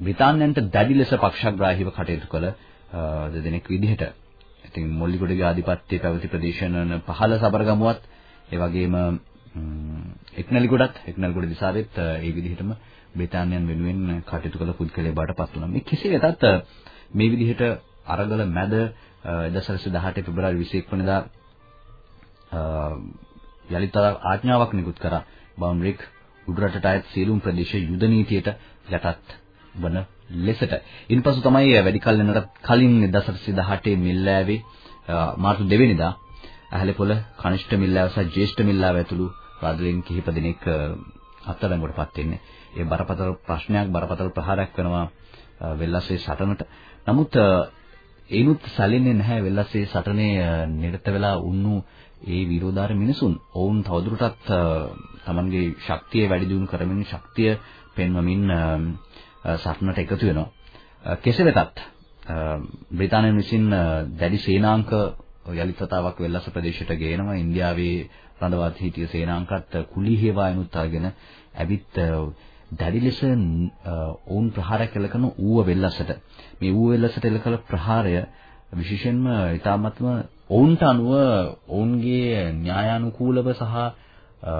බ්‍රිතාන්‍යයන්ට දැඩි ලෙස පක්ෂග්‍රාහීව කටයුතු කළ අ, දෙදෙනෙක් විදිහට. ඉතින් මොල්ලිගොඩගේ ආධිපත්‍යය පැවති ප්‍රදේශන පහළ සබරගමුවත් ඒ වගේම එක්නැලිගොඩත් එක්නැලිගොඩ දිසාවෙත් අ, ඒ විදිහටම බ්‍රිතාන්‍යයන් වෙනුවෙන් කටයුතු කළ පුද්ගලයෙක් බවට පත් වුණා. මේ කෙසේ වෙතත් අ, මේ විදිහට අරගල මැද අ, 1918 පෙබරවාරි 21 වෙනිදා අ, යලිත ආඥාවක් නිකුත් කරා බවුන්රික් උඩරටට අයත් සියලුම ප්‍රදේශ යුද නීතියට යටත් වන ලෙසට. ඉන්පසු තමයි වැඩි කලිනකට කලින් 1918 මිල්ලෑවේ අ, මාර්තු 2 වෙනිදා ඇහැලේපොළ කනිෂ්ඨ මිල්ලාව සහ ජ්‍යෙෂ්ඨ මිල්ලාව ඇතුළු රාජ්‍යයෙන් කිහිප දෙනෙක් අ, අත්අඩංගුවටපත් වෙන්නේ. ඒ බරපතල ප්‍රශ්නයක් බරපතල ප්‍රහාරයක් වෙනවා අ, වෙල්ලස්සේ සටනට. නමුත් අ, ඒනුත් සැලෙන්නේ නැහැ වෙල්ලස්සේ සටනේ අ, නිරත වෙලා වුණු ඒ විරෝධාර මිනිසුන්. ඔවුන් තවදුරටත් අ, තමන්ගේ ශක්තිය වැඩි දියුණු කරමින් ශක්තිය පෙන්වමින් අ, අ, සටනට එකතු වෙනවා. අ, කෙසේ වෙතත් අ, බ්‍රිතාන්‍යයන් විසින් අ, දැඩි සේනාංක යලිත් වතාවක් වෙල්ලස්ස ප්‍රදේශයට ගේනවා. ඉන්දියාවේ රඳවත් හිටිය සේනාංකත් කුලී හේවායනුත් අරගෙන ඇවිත් අ, දැඩි ලෙස අ, ඔවුන් ප්‍රහාරයක් කළ කරන ඌව වෙල්ලසට මේ ඌව වෙල්ලසට එල්ල කළ ප්‍රහාරය විශේෂයෙන්ම ඊටාත්ම ඔවුන්ට අනුව ඔවුන්ගේ න්‍යායානුකූලව සහ අ,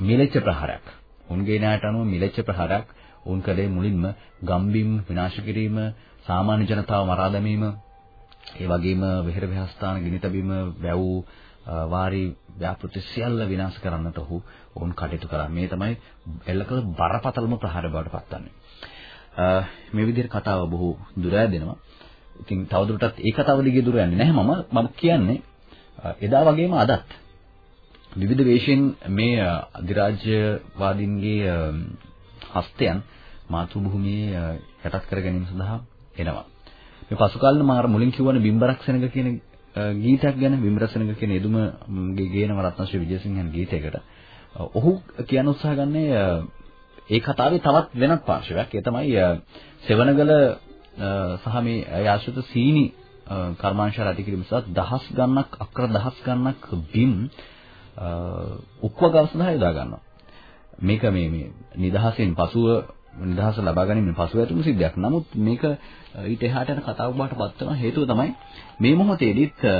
මිලච්ච ප්‍රහාරයක්. ඔවුන්ගේ න්‍යායට අනුව මිලච්ච ප්‍රහාරයක් ඔවුන් කළේ මුලින්ම ගම්බිම් විනාශ කිරීම, සාමාන්‍ය ජනතාව මරා දැමීම, ඒ වගේම විහෙර විහාරස්ථාන ගිනි තැබීම, වැව් අ, වාරි ව්‍යාපෘති සියල්ල විනාශ කරන්නට ඔහු ඔවුන් කටයුතු කළා. මේ තමයි එල්ල කළ බරපතලම ප්‍රහාර බවට පත්වන්නේ. අ, මේ විදිහට කතාව බොහෝ දුර යදෙනවා. ඉතින් තවදුරටත් ඒ කතාව දිගේ දුර යන්නේ නැහැ මම මම කියන්නේ අ, එදා වගේම අදත් විවිධ වේශයෙන් මේ අ, අධිරාජ්‍යවාදීන්ගේ අ, හස්තයන් මාතෘභූමියේ අ, යටත් කර ගැනීම සඳහා එනවා. මේ පසු කාලේ මාර මුලින් කියවනේ බිම්බරක් සෙනග කියන අ, ගීතයක් ගැන බිම්බරක් සෙනග කියන එදුමගේ ගේනම රත්නශ්‍රී විජයසිංහන් ගීතයකට. අ, ඔහු කියන උත්සාහ ගන්නේ අ, ඒ කතාවේ තවත් වෙනත් පාර්ශවයක්. ඒ තමයි අ, සෙවණගල අ, සහ මේ ආශ්‍රිත සීනි අ, කර්මාංශ රැටි කිරීම සහ දහස් ගණනක් අක්‍ර දහස් ගණනක් බිම් අ, උක්වගව සඳහා යොදා ගන්නවා. මේක මේ මේ නිදහසෙන් පසුව නිදහස ලබා ගැනීමෙන් පසුව ඇතිවුණු සිද්ධියක්. නමුත් මේක අ, ඊට එහාට යන කතාවක් බවට පත් වෙන හේතුව තමයි මේ මොහොතේදීත් අ,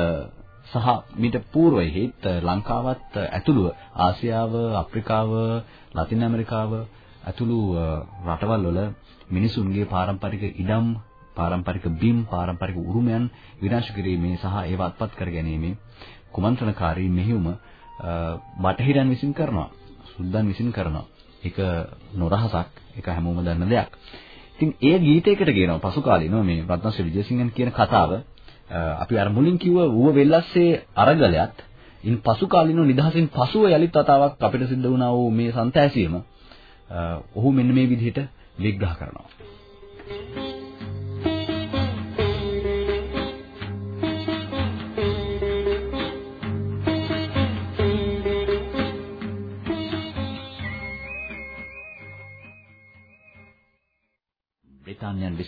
සහ මීට పూర్වයේත් ලංකාවත් ඇතුළුව ආසියාව, අප්‍රිකාව, ලතින් ඇමරිකාව ඇතුළු අ, රටවල් වල මිනිසුන්ගේ පාරම්පරික ඉඩම්, පාරම්පරික බිම්, පාරම්පරික උරුමයන් විනාශ කිරීමේ සහ ඒවා අත්පත් කර ගැනීමේ කුමන්ත්‍රණකාරී මෙහෙයුම අ, බටහිරන් විසින් කරනවා. සුද්දන් විසින් කරනවා. ඒක නොරහසක්. ඒක හැමෝම දන්න දෙයක්. ඉතින් ඒ ගීතයකට කියනවා පසු කාලිනව මේ රත්නශ්‍රී විජේසිංහන් කියන කතාව අ, අපි අර මුලින් කිව්ව ඌව වෙල්ලස්සේ අරගලයත් ඉන් පසු කාලිනව නිදහසින් පසුව යලිත් වතාවක් අපිට සිද්ධ වුණා වූ මේ සංතෑසීම අ, ඔහු මෙන්න මේ විදිහට විග්‍රහ කරනවා.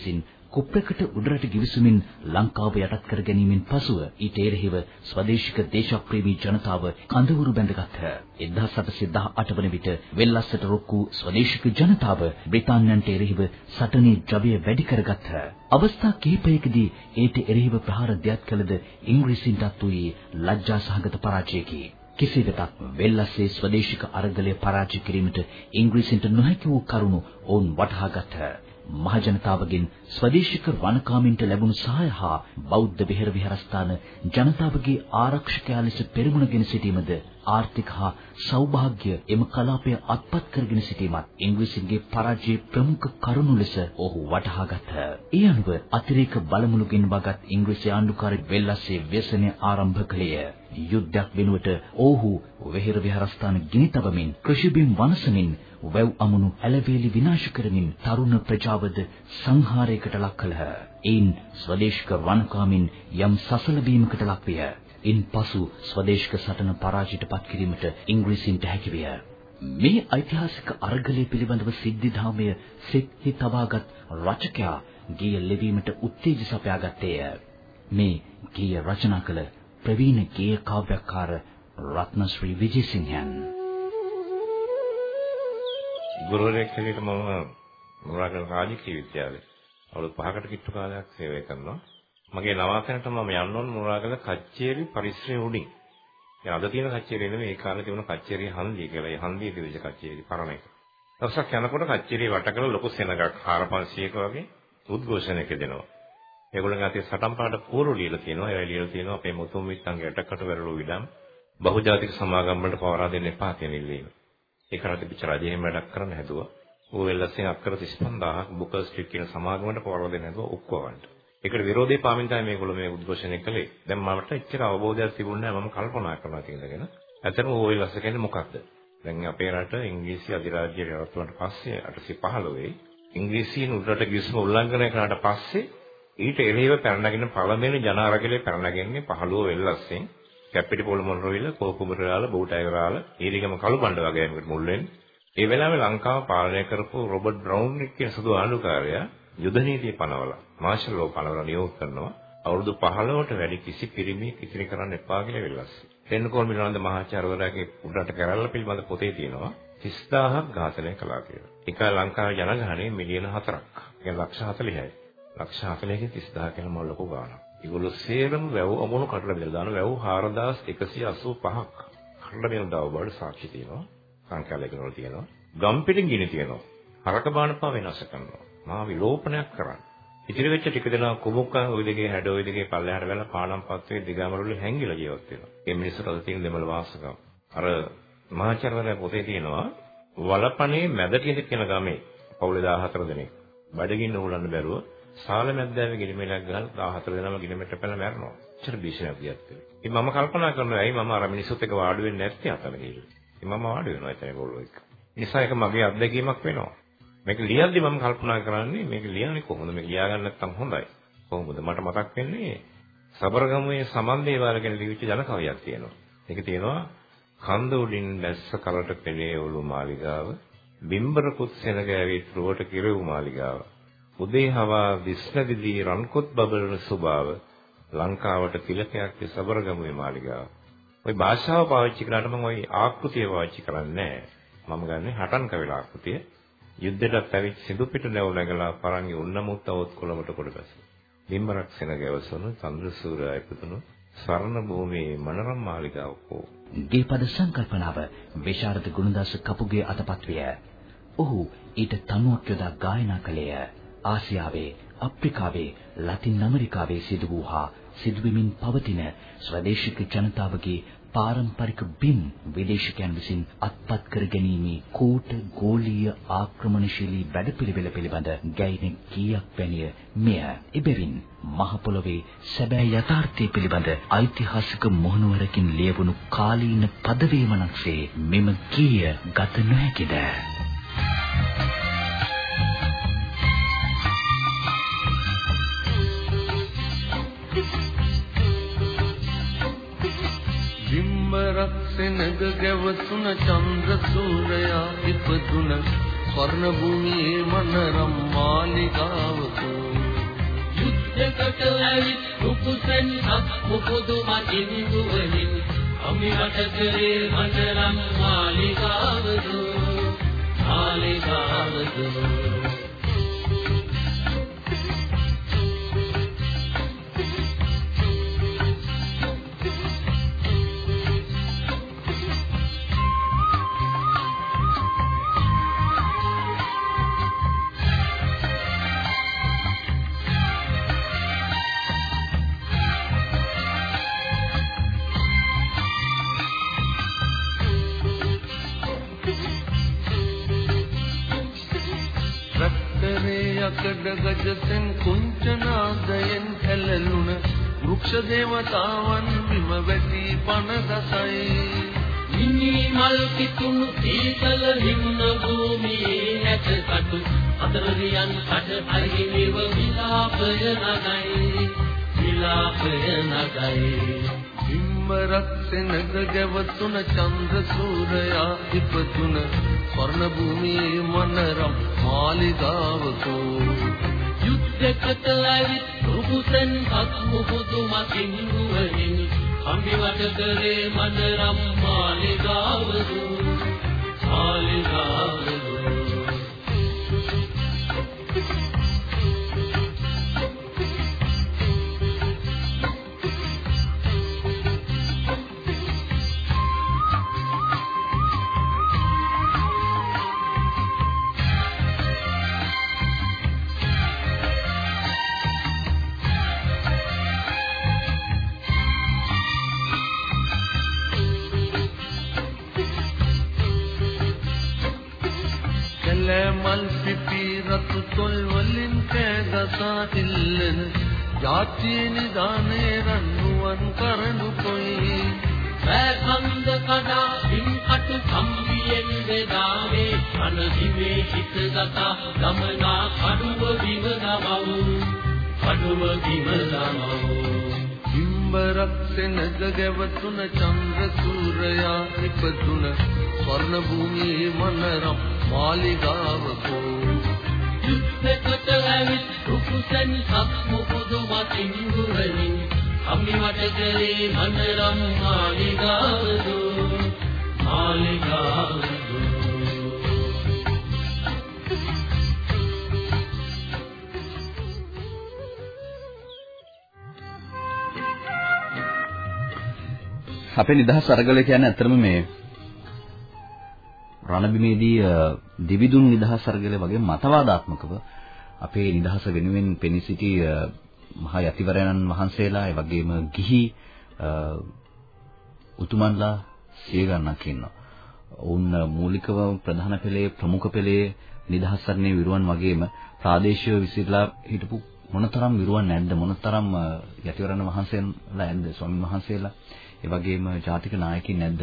විසින් කුප්පයකට උඩරට ගිවිසුමින් ලංකාව යටත් කර ගැනීමෙන් පසුව ඊට එරෙහිව ස්වදේශික දේශප්‍රේමී ජනතාව කඳවුරු බැඳගත්හ. 1818 වන විට වෙල්ලස්සට රොක්කු ස්වදේශික ජනතාව බ්‍රිතාන්‍යයන්ට එරෙහිව සටනේ ජවය වැඩි කරගත්හ. අවස්ථා කිහිපයකදී ඊට එරෙහිව ප්‍රහාර දෙයක් කළද ඉංග්‍රීසීන්ටත් වූයේ ලැජ්ජාසහගත පරාජයකි. කෙසේ වෙතත් වෙල්ලස්සේ ස්වදේශික අරගලය පරාජය කිරීමට ඉංග්‍රීසීන්ට නොහැකි වූ කරුණු ඔවුන් වටහා ගත්හ. මහජනතාවගෙන් ස්වදේශික වනකාමින්ට ලැබුණු සහාය හා බෞද්ධ විහෙර විහාරස්ථාන ජනතාවගේ ආරක්ෂකයා ලෙස පෙරමුණගෙන සිටීමද ආර්ථික හා සෞභාග්‍ය එම කලාපය අත්පත් කරගෙන සිටීමත් ඉංග්‍රීසින්ගේ පරාජයේ ප්‍රමුඛ කරුණු ලෙස ඔහු වටහා ගත්හ. ඒ අනුව අතිරේක බලමුළුකින් වගත් ඉංග්‍රීසි ආණ්ඩුකාර වෙල්ලස්සේ ව්‍යසනය ආරම්භ කළේය. යුද්ධයක් වෙනුවට ඔහු වෙහෙර විහාරස්ථාන ගිනි තබමින් කෘෂිබිම් වනසමින් වැව් අමුණු ඇලවේලි විනාශ කරමින් තරුණ ප්‍රජාවද සංහාරයකට ලක් කළහ. එයින් ස්වදේශික වනකාමින් යම් සසලබීමකට ලක් විය. ඉන්පසු ස්වදේශික සටන පරාජයට පත් කිරීමට ඉංග්‍රීසීන්ට හැකි විය. මේ ඓතිහාසික අරගලය පිළිබඳව සිද්ධිධාමය සිත්හි තබාගත් රචකයා ගිය ලෙවීමට උත්තේජ සපයාගත්තේය. මේ ගීය රචනා කළ ප්‍රවීණ ගේය කාව්‍යකාර රත්නශ්‍රී විජේසිංහයන් ගුරුවරයෙක් හැටියට මම මොරාගල රාජකීය විද්‍යාලයේ අවුරුදු 5කට කිට්ටු කාලයක් සේවය කරනවා. මගේ නවාතැනට මම යන්න ඕන මොරාගල කච්චේරි පරිශ්‍රය උඩින්. දැන් අද තියෙන කච්චේරිය නෙමෙයි ඒ කාලේ තිබුණ කච්චේරිය හන්දිය කියලා. ඒ හන්දිය තිබිච්ච කච්චේරි පරණ එක. දවසක් යනකොට කච්චේරිය වට කරලා ලොකු සෙනගක් 4500ක වගේ උද්ඝෝෂණයක දෙනවා. ඒගොල්ලන්ගේ අතේ සටන් පාඩ පූර්ව ලියලා තියෙනවා. ඒවා ලියලා තියෙනවා අපේ මුතුන් මිත්තන්ගේ යටකට වැරළු විඩම් බහුජාතික සමාගම් වලට පවරා දෙන්න එපා කියන ඉල්ලීම. ඒක රට පිට රජයෙන් වැඩක් කරන්න හැදුවා. ඕවෙල්ලස්සේ අක්කර 35000ක් බුකර් ස්ට්‍රීට් කියන සමාගමකට පවරලා දෙන්න හැදුවා ඔක්කොවන්ට. ඒකට විරෝධය පාමින් තමයි මේගොල්ලෝ මේ උද්ඝෝෂණය කළේ. දැන් මට එච්චර අවබෝධයක් තිබුණේ නැහැ මම කල්පනා කරනවා කියලාගෙන. ඇත්තටම ඕවෙල්ලස්ස කියන්නේ මොකක්ද? දැන් අපේ රට ඉංග්‍රීසි අධිරාජ්‍ය රටවලට පස්සේ 815 ඉංග්‍රීසියෙන් උඩරට ගිවිසුම උල්ලංඝනය කරාට පස්සේ ඊට එරෙහිව පැනනගෙන පළවෙනි ජනාරගලේ පැනනගන්නේ 15 වෙල්ලස්යෙන් කැප්පිටි පොළ මොනරවිල කෝකුමරාල බෝටයිගරාල ඊරිගම කළුබණ්ඩ වගේ යමකට මුල් වෙන්නේ. ඒ වෙලාවේ ලංකාව පාලනය කරපු රොබර්ට් බ්‍රවුන් කියන සුදු ආණ්ඩුකාරයා යුද නීතිය පනවලා මාෂල් ලෝ පනවලා නියෝග කරනවා. අවුරුදු 15ට වැඩි කිසි පිරිමියෙක් ඉතිරි කරන්න එපා කියලා වෙලස්සේ. තෙන්නකෝන් මිලනන්ද මහාචාර්යවරයාගේ උඩරට කැරල්ල පිළිබඳ පොතේ තියෙනවා 30000ක් ඝාතනය කළා කියලා. ඒක ලංකාවේ ජනගහනය මිලියන 4ක්. ඒ ලක්ෂ 40යි. ලක්ෂ 40කින් 30000 කියන මොන ලොකු ගාණක්. ඒගොල්ලෝ සේරම වැව් අමුණු කඩලා බෙදලා දාන වැව් 4185ක් කඩලා බෙදන දව බවට සාක්ෂි තියෙනවා. සංකල්පයක වල තියෙනවා. ගම්පිටින් ගිනි තියෙනවා. හරක බානපා වෙනස් කරනවා. මා විලෝපනයක් කරන්න. ඉතිරි වෙච්ච ටික දෙනා කුමුක්ක ওই දෙකේ හැඩ ওই දෙකේ පල්ලෙහාට වෙලා පාඩම් පත්‍රයේ දිගමරුලේ හැංගිලා ජීවත් වෙනවා. ඒ මිනිස්සුන්ට අද තියෙන දෙමළ වාසකම්. අර මහාචාර්යවරයා පොතේ තියෙනවා වලපනේ මැදටියද කියන ගමේ පවුලේ 14 දෙනෙක් බඩගින්න උලන්න බැරුව සාල මැද්දාවේ ගිනිමෙලක් ගහලා 14 දෙනාම ගිනිමෙට පැනලා මැරෙනවා. එච්චර භීෂණයක් ගියත් ඉතින් මම කල්පනා කරනවා ඇයි මම අර මිනිස්සුත් එක්ක වාඩි වෙන්නේ නැත්තේ අතන ගිහින්. ඉතින් මම වාඩි වෙනවා එතන ඒගොල්ලෝ එක්ක. නිසා ඒක මගේ අත්දැකීමක් වෙනවා. මේක ලියද්දි මම කල්පනා කරන්නේ මේක ලියන්නේ කොහොමද මේක ලියාගන්න නැත්නම් හොඳයි. කොහොමද මට මතක් වෙන්නේ සබරගමුවේ සමන්දේවාල ගැන ලියවිච්ච ජන කවියක් තියෙනවා. ඒක තියෙනවා කන්ද උඩින් දැස්ස කලට පෙනේ ඔළු මාලිගාව බිම්බර කුත් සෙනග ඇවිත් රුවට කිරව් මාලිගාව උදේ හවා විශ්නදිදී රන්කොත් බබලන ස්වභාව ලංකාවට තිලකයක් සබරගමුවේ මාලිගාව. ওই භාෂාව පාවිච්චි කරාට මම ওই ආකෘතිය පාවිච්චි කරන්නේ මම ගන්නේ හටන් කවිල ආකෘතිය. යුද්ධයටත් ඇවිත් සිඳු පිට නැව නැගලා පරංගි උන්නමුත් අවොත් කොළමට කොටගස. බිම්බරක් සෙනග ඇවසුණු චන්ද්‍රසූරයා ඉපදුණු ස්වර්ණ භූමියේ මනරම් මාලිගාව කෝ. ගේපද සංකල්පනාව විශාරද ගුණදාස කපුගේ අතපත් විය. ඔහු ඊට තනුවක් යොදා ගායනා කළේය. ආසියාවේ අප්‍රිකාවේ ලතින් ඇමරිකාවේ සිදු වූ හා සිදුවෙමින් පවතින ස්වදේශික ජනතාවගේ පාරම්පරික බිම් විදේශිකයන් විසින් අත්පත් කර ගැනීමේ කෝට ගෝලීය ආක්‍රමණශීලී වැඩපිළිවෙල පිළිබඳ ගැයින කීයක් වැනිය මෙය එබැවින් මහ පොළොවේ සැබෑ යථාර්ථය පිළිබඳ ඓතිහාසික මොහොනුවරකින් ලියවුණු කාලීන පදවේමනක්සේ මෙම කීය ගත නොහැකිද? බිම්බරක් සෙනග ගැවසුන චන්ද්‍ර සූර්යයා ඉපදුන ස්වර්ණ භූමියේ මනරම් මාලිගාවකෝ. යුද්ධකට ඇවිත් රුකුසෙන් අත් මුකුදු මදින්දුවලින් අමිරට කරේ මනරම් මාලිගාවදු මාලිගාවදු ගජතෙන් කුංචනාදයෙන් ඇලලුණ වෘක්ෂ දේවතාවන් බිම වැටි පන දසයි. මිනි මල් පිතුණු සීතල හිම්න භූමියේ නැත කටු. අතරියන් කඩ අරිනිව විලාපය නගයි. විලාපය නගයි. බිම්බරක් සෙනග ගැවතුන චන්ද්‍ර සූර්යයා ඉපදුන ස්වර්ණ භූමියේ මනරම් මාලිගාවකෝ යුද්ධ යුද්ධකට ඇවිත් රුකුසෙන් හත් මුහුදු මතින් නුවණින් කම්බි වට කරේ මනරම් මාලිගාවරු මාලිගාවරු කැලෑමල් පිපි රතු තොල් වලින් කෑගසා ඉල්ලන ජාතිය නිදානේ රන්නුවන් කරඬු කොයි වැකන්ද කඩා පින්කට කම්බියෙන් බෙදාවේ අන දිවේ හිත ගතා ගමනා කඩුව බිම නමවු කඩුව බිම නමවු බිම්බරක් සෙනග ගැවතුන චන්ද්‍ර සූරයා ඉපදුන ස්වර්ණ භූමියේ මනරම් මාලිගාවකෝ. යුද්ධකට ඇවිත් රුකුසෙන් සත් මුකුදු මතින් දුරලින් අම්මි වට කරේ මනරම් මාලිගාවදු මාලිගාවදු අපේ නිදහස් අරගල කියන්නේ ඇත්තටම මේ රණබිමේදී අ, දිවිදුන් නිදහස් අරගල වගේ මතවාදාත්මකව අපේ නිදහස වෙනුවෙන් පෙනී සිටි අ, මහා යතිවරයන්න් වහන්සේලා ඒ වගේම ගිහි අ, උතුමන්ලා සිය ගණනක් ඉන්නවා. ඔවුන් මූලිකව ප්‍රධාන පෙළේ ප්‍රමුඛ පෙළේ නිදහස් සරණේ විරුවන් වගේම ප්‍රාදේශීය විසිරලා හිටපු මොනතරම් විරුවන් නැද්ද මොනතරම් අ, යතිවරණ වහන්සේලා නැද්ද ස්වාමීන් වහන්සේලා ඒ වගේම ජාතික නායකින් නැද්ද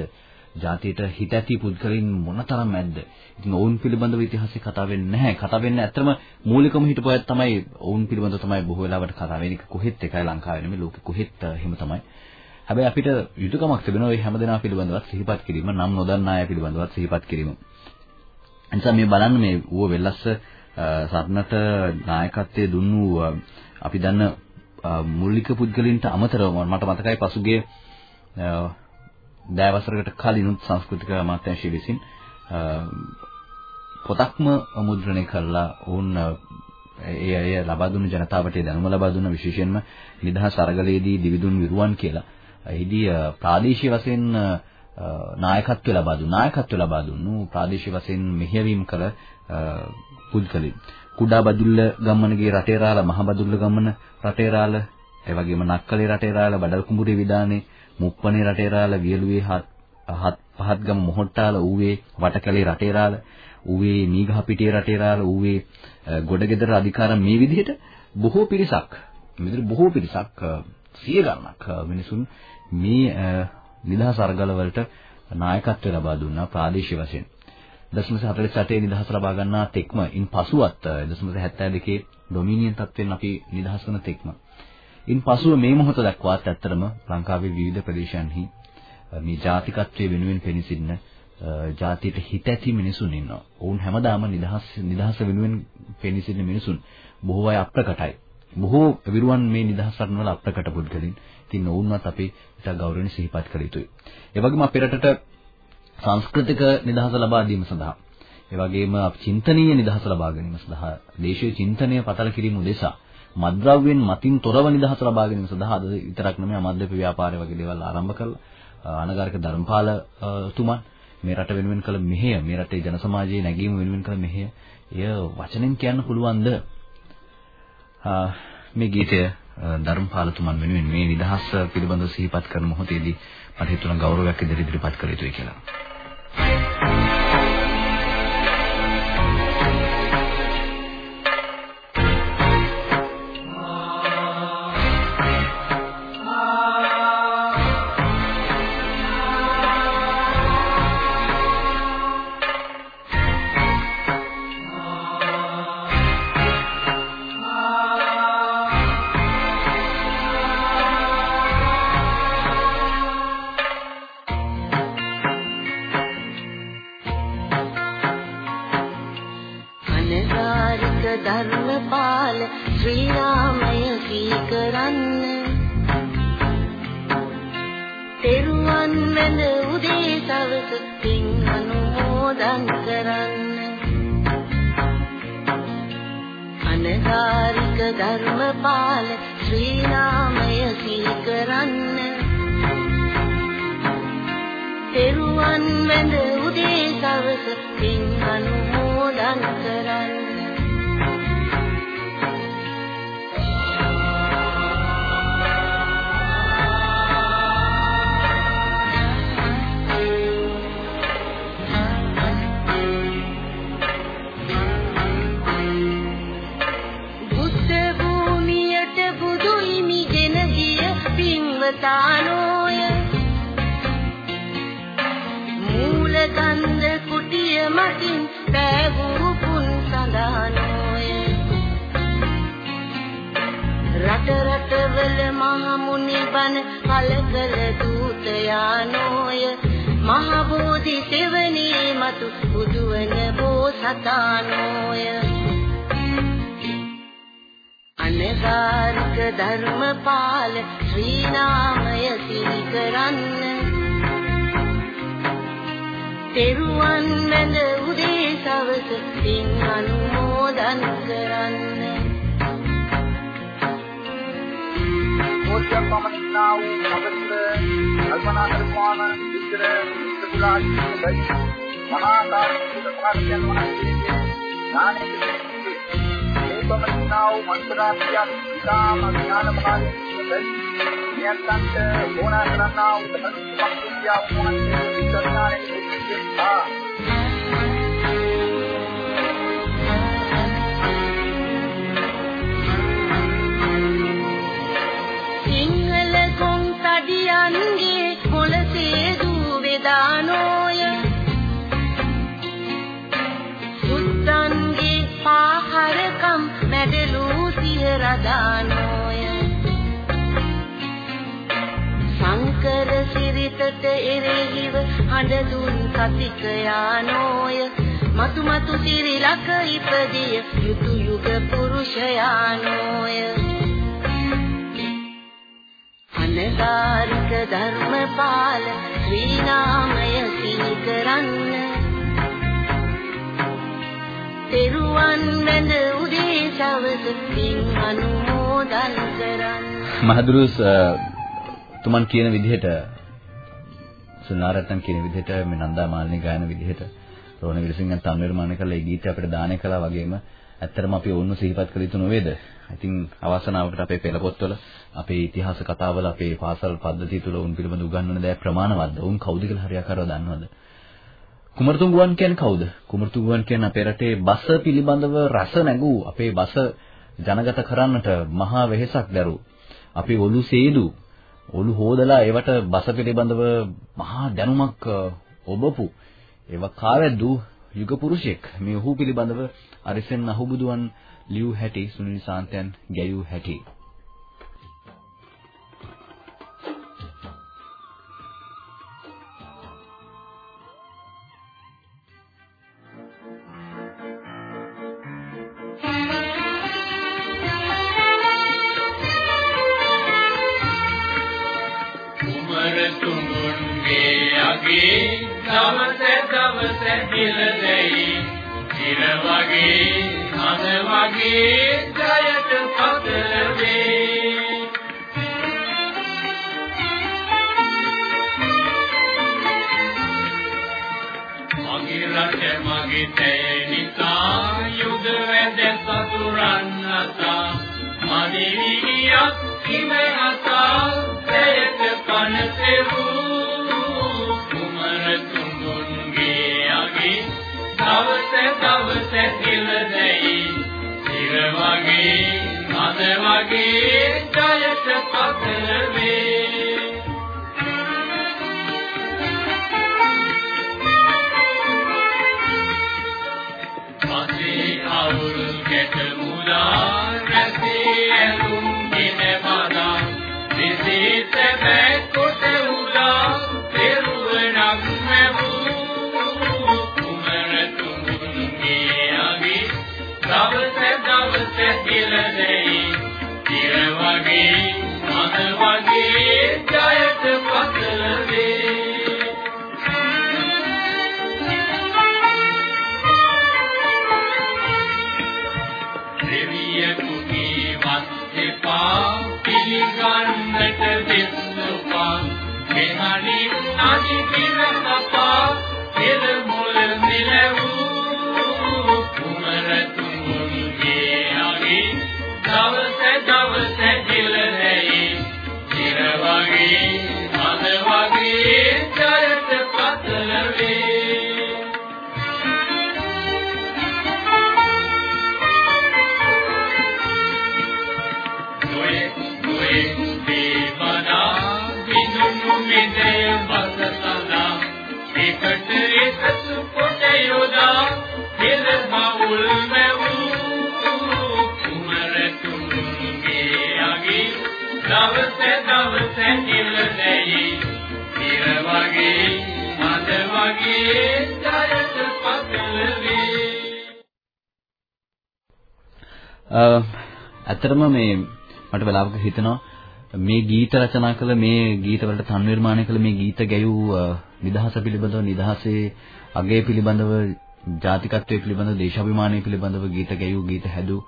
ජාතියට හිත ඇති පුද්ගලයන් මොනතරම් නැද්ද ඉතින් ඔවුන් පිළිබඳව ඉතිහාසයේ කතා වෙන්නේ නැහැ. කතා වෙන්නේ ඇත්තම මූලිකම හිටපු අය තමයි ඔවුන් පිළිබඳව තමයි බොහෝ වෙලාවට කතා වෙන්නේ. කොහෙත් එකයි ලංකාවේ නෙමෙයි ලෝකෙ කොහෙත් අ, එහෙම තමයි. හැබැයි අපිට යුතුයකමක් තිබෙනවා මේ හැමදෙනා පිළිබඳවත් සිහිපත් කිරීම නම් නොදන්නා අය පිළිබඳවත් සිහිපත් කිරීම. එනිසා මේ බලන්න මේ ඌව වෙල්ලස්ස අ, සරණට නායකත්වයේ දුන්නු අ, අපි දන්න අ, මූලික පුද්ගලින්ට අමතරව මට මතකයි පසුගිය අ, දෑවසරකට කලිනුත් සංස්කෘතික අමාත්‍යාංශය විසින් අ, පොතක්ම මුද්‍රණය කළා වුන් ඒ අය ලබා දුන්න ජනතාවට ඒ දැනුම ලබා දුන්න විශේෂයෙන්ම නිදහස් අරගලයේදී දිවිදුන් විරුවන් කියලා. එහිදී අ, ප්‍රාදේශීය වශයෙන් අ, නායකත්වය ලබා දුන්නු නායකත්වය ලබා දුන්නු ප්‍රාදේශීය වශයෙන් මෙහෙයවීම කළ අ, පුද්ගලයන්. කුඩා බදුල්ල ගම්මනගේ රටේරාල මහ බදුල්ල ගම්මන රටේරාල ඒ වගේම නක්කලේ රටේරාල බඩල් කුඹුරේ විදානේ මුප්පනේ රටේරාල වියලුවේ හත් හත් පහත් ගම මොහොට්ටාල ඌවේ වටකලේ රටේරාල ඌවේ මීගහපිටියේ රටේරාල ඌවේ අ, ගොඩගෙදර අධිකාර මේ විදිහට බොහෝ පිරිසක් මෙතන බොහෝ පිරිසක් අ, සිය ගණනක් අ, මිනිසුන් මේ අ, නිදහස් අරගල වලට නායකත්වය ලබා දුන්නා ප්‍රාදේශීය වශයෙන්. 0.48 නිදහස ලබා ගන්නා තෙක්ම ඉන් පසුවත් අ, 0.72 ඩොමිනියන් තත්ත්වෙන් අපි නිදහස් වන තෙක්ම. ඉන් පසුව මේ මොහොත දක්වාත් ඇත්තටම ලංකාවේ විවිධ ප්‍රදේශයන්හි අ, මේ ජාතිකත්වයේ වෙනුවෙන් පෙනී සිටින අ, ජාතියට හිත ඇති මිනිසුන් ඉන්නවා. ඔවුන් හැමදාම නිදහස් නිදහස වෙනුවෙන් පෙනී සිටින මිනිසුන් බොහෝ අය අප්‍රකටයි. බොහෝ විරුවන් මේ නිදහස් සරණවල අප්‍රකට පුද්ගලින්. ඉතින් ඔවුන්වත් අපි ඉතා ගෞරවණීය සිහිපත් කළ යුතුයි. ඒ වගේම අපේ රටට සංස්කෘතික නිදහස ලබා දීම සඳහා ඒ වගේම අපි චින්තනීය නිදහස ලබා ගැනීම සඳහා දේශීය චින්තනය පතල කිරීම උදෙසා මද්ද්‍රව්‍යෙන් මතින් තොරව නිදහස ලබා ගැනීම සඳහා අද විතරක් නෙමෙයි අමද්දප ව්‍යාපාරය වගේ දේවල් ආරම්භ කළා. අනගාരിക ධර්මපාල අ, තුමන් මේ රට වෙනුවෙන් කළ මෙහෙය මේ රටේ ජන සමාජයේ නැගීම වෙනුවෙන් කළ මෙහෙය එය වචනෙන් කියන්න පුළුවන්ද? ආ, මේ ගීතය අ, ධර්මපාල තුමන් වෙනුවෙන් මේ නිදහස් පිළිබඳව සිහිපත් කරන මොහොතේදී මට හිතුණා ගෞරවයක් ඉදිරි ඉදිරිපත් කළ යුතුයි කියලා. අනගාരിക ධර්මපාල ශ්‍රී නාමය සිහි කරන්න තෙරුවන් වැඳ උදේ සවස පින් අනුමෝදන් කරන්න. කෝට්‍යම් පමණින්නා වූ අවස්ත කල්පනා කරපාන විතර සුදුලාදී බයි මහා තාර්කික මහත්යන් වහන්සේගේ ඥානයේ මේ පමණින්නා වූ මන්ත්‍රාත්‍යයක් ඉතාම ඥානමහාලේ බයි නියන්තන්ට ඕනා කරන්නා වූ ධර්මපක්ෂියා වහන්සේ විතරනානේ දෙවියන් සියරදානෝය සංකර සිරිතට එරෙහිව හඬ දුන් කතික යානෝය මතු මතු සිරිලක ඉපදිය යුතු යුග පුරුෂයානෝය. අනගාരിക ධර්මපාල ශ්‍රී නාමය සිහි කරන්න තෙරුවන් වැඳ උදේ සවස පින් අනුමෝදන් කරන්න මහදුරුස් අ, තුමන් කියන විදිහට සුනාරත්න කියන විදිහට මේ නන්දා මාලිනී ගායන විදිහට රෝණ විරසිංහන් තන් නිර්මාණය කළ ඒ ගීතය අපිට දානය කළා වගේම ඇත්තටම අපි ඔවුන්ව සිහිපත් කළ යුතු නොවේද? ඉතින් අවසනාවකට අපේ පෙළ පොත්වල අපේ ඉතිහාස කතාවල අපේ පාසල් පද්ධතිය තුල උන් පිළිබඳ උගන්වන දෑ ප්‍රමාණවත්ද? උන් කවුද කියලා හරියාකාරව දන්නවද? කුමරුතුංගුවන් කියන්නේ කවුද? කුමරුතුංගුවන් කියන්නේ අපේ රටේ බස පිළිබඳව රස නැගූ අපේ බස ජනගත කරන්නට මහා වෙහෙසක් දරූ අපේ ඔලු සේදු ඔලු හොදලා ඒවට බස පිළිබඳව මහා දැනුමක් අ, ඔබපු ඒව කාවැද්දු යුග පුරුෂයෙක් මේ ඔහු පිළිබඳව අරිසෙන් අහුබුදුවන් ලියු හැටි සුනිල් සාන්තයන් ගැයූ හැටි වගේ මන වගේ ජයත පත. වගේ මද වගේ ජයට පතල වේ අ, ඇත්තටම මේ මට වෙලාවක හිතෙනවා මේ ගීත රචනා කළ මේ ගීත වලට තන් නිර්මාණය කළ මේ ගීත ගැයූ අ, නිදහස පිළිබඳව නිදහසේ අගය පිළිබඳව ජාතිකත්වයේ පිළිබඳව දේශාභිමානය පිළිබඳව ගීත ගැයූ ගීත හැදූ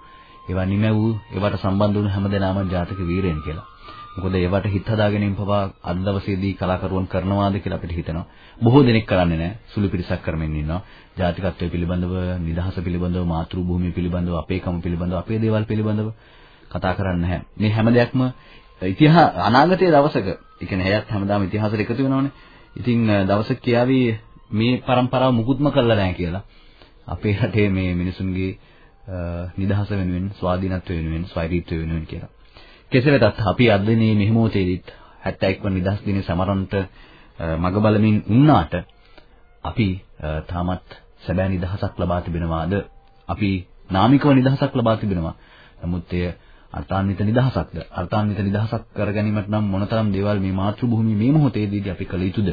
ඒවා නිමැවූ ඒවට සම්බන්ධ වුණු හැමදෙනාම ජාතික වීරයන් කියලා. මොකද ඒවට හිත හදා ගැනීම පවා අද දවසේදී කලාකරුවන් කරනවාද කියලා අපිට හිතෙනවා. බොහෝ දෙනෙක් කරන්නේ නැහැ. සුළු පිරිසක් කරමින් ඉන්නවා. ජාතිකත්වය පිළිබඳව, නිදහස පිළිබඳව, මාතෘභූමිය පිළිබඳව, අපේකම පිළිබඳව, අපේ දේවල් පිළිබඳව කතා කරන්නේ නැහැ. මේ හැම දෙයක්ම ඉතිහා අනාගතයේ දවසක, ඒ කියන්නේ හැයත් හැමදාම ඉතිහාසෙට එකතු වෙනවනේ. ඉතින් අ, දවසක කියාවි මේ પરම්පරාව මුකුත්ම කරලා නැහැ කියලා. අපේ රටේ මේ මිනිසුන්ගේ අ, නිදහස වෙනුවෙන්, ස්වාධීනත්වය වෙනුවෙන්, ස්වෛරීත්වය වෙනුවෙන් කියලා. කෙසේ වෙතත් අපි අද දිනේ මෙහෙමෝතේදීත් 71 වන නිදහස් දිනේ සමරන්නට අ, මඟ බලමින් උන්නාට අපි අ, තාමත් සැබෑ නිදහසක් ලබා තිබෙනවාද? අපි නාමිකව නිදහසක් ලබා තිබෙනවා. නමුත් එය අර්ථාන්විත නිදහසක්ද? අර්ථාන්විත නිදහසක් කර ගැනීමට නම් මොනතරම් දේවල් මේ මාතෘභූමියේ මේ මොහොතේදී අපි කළ යුතුද?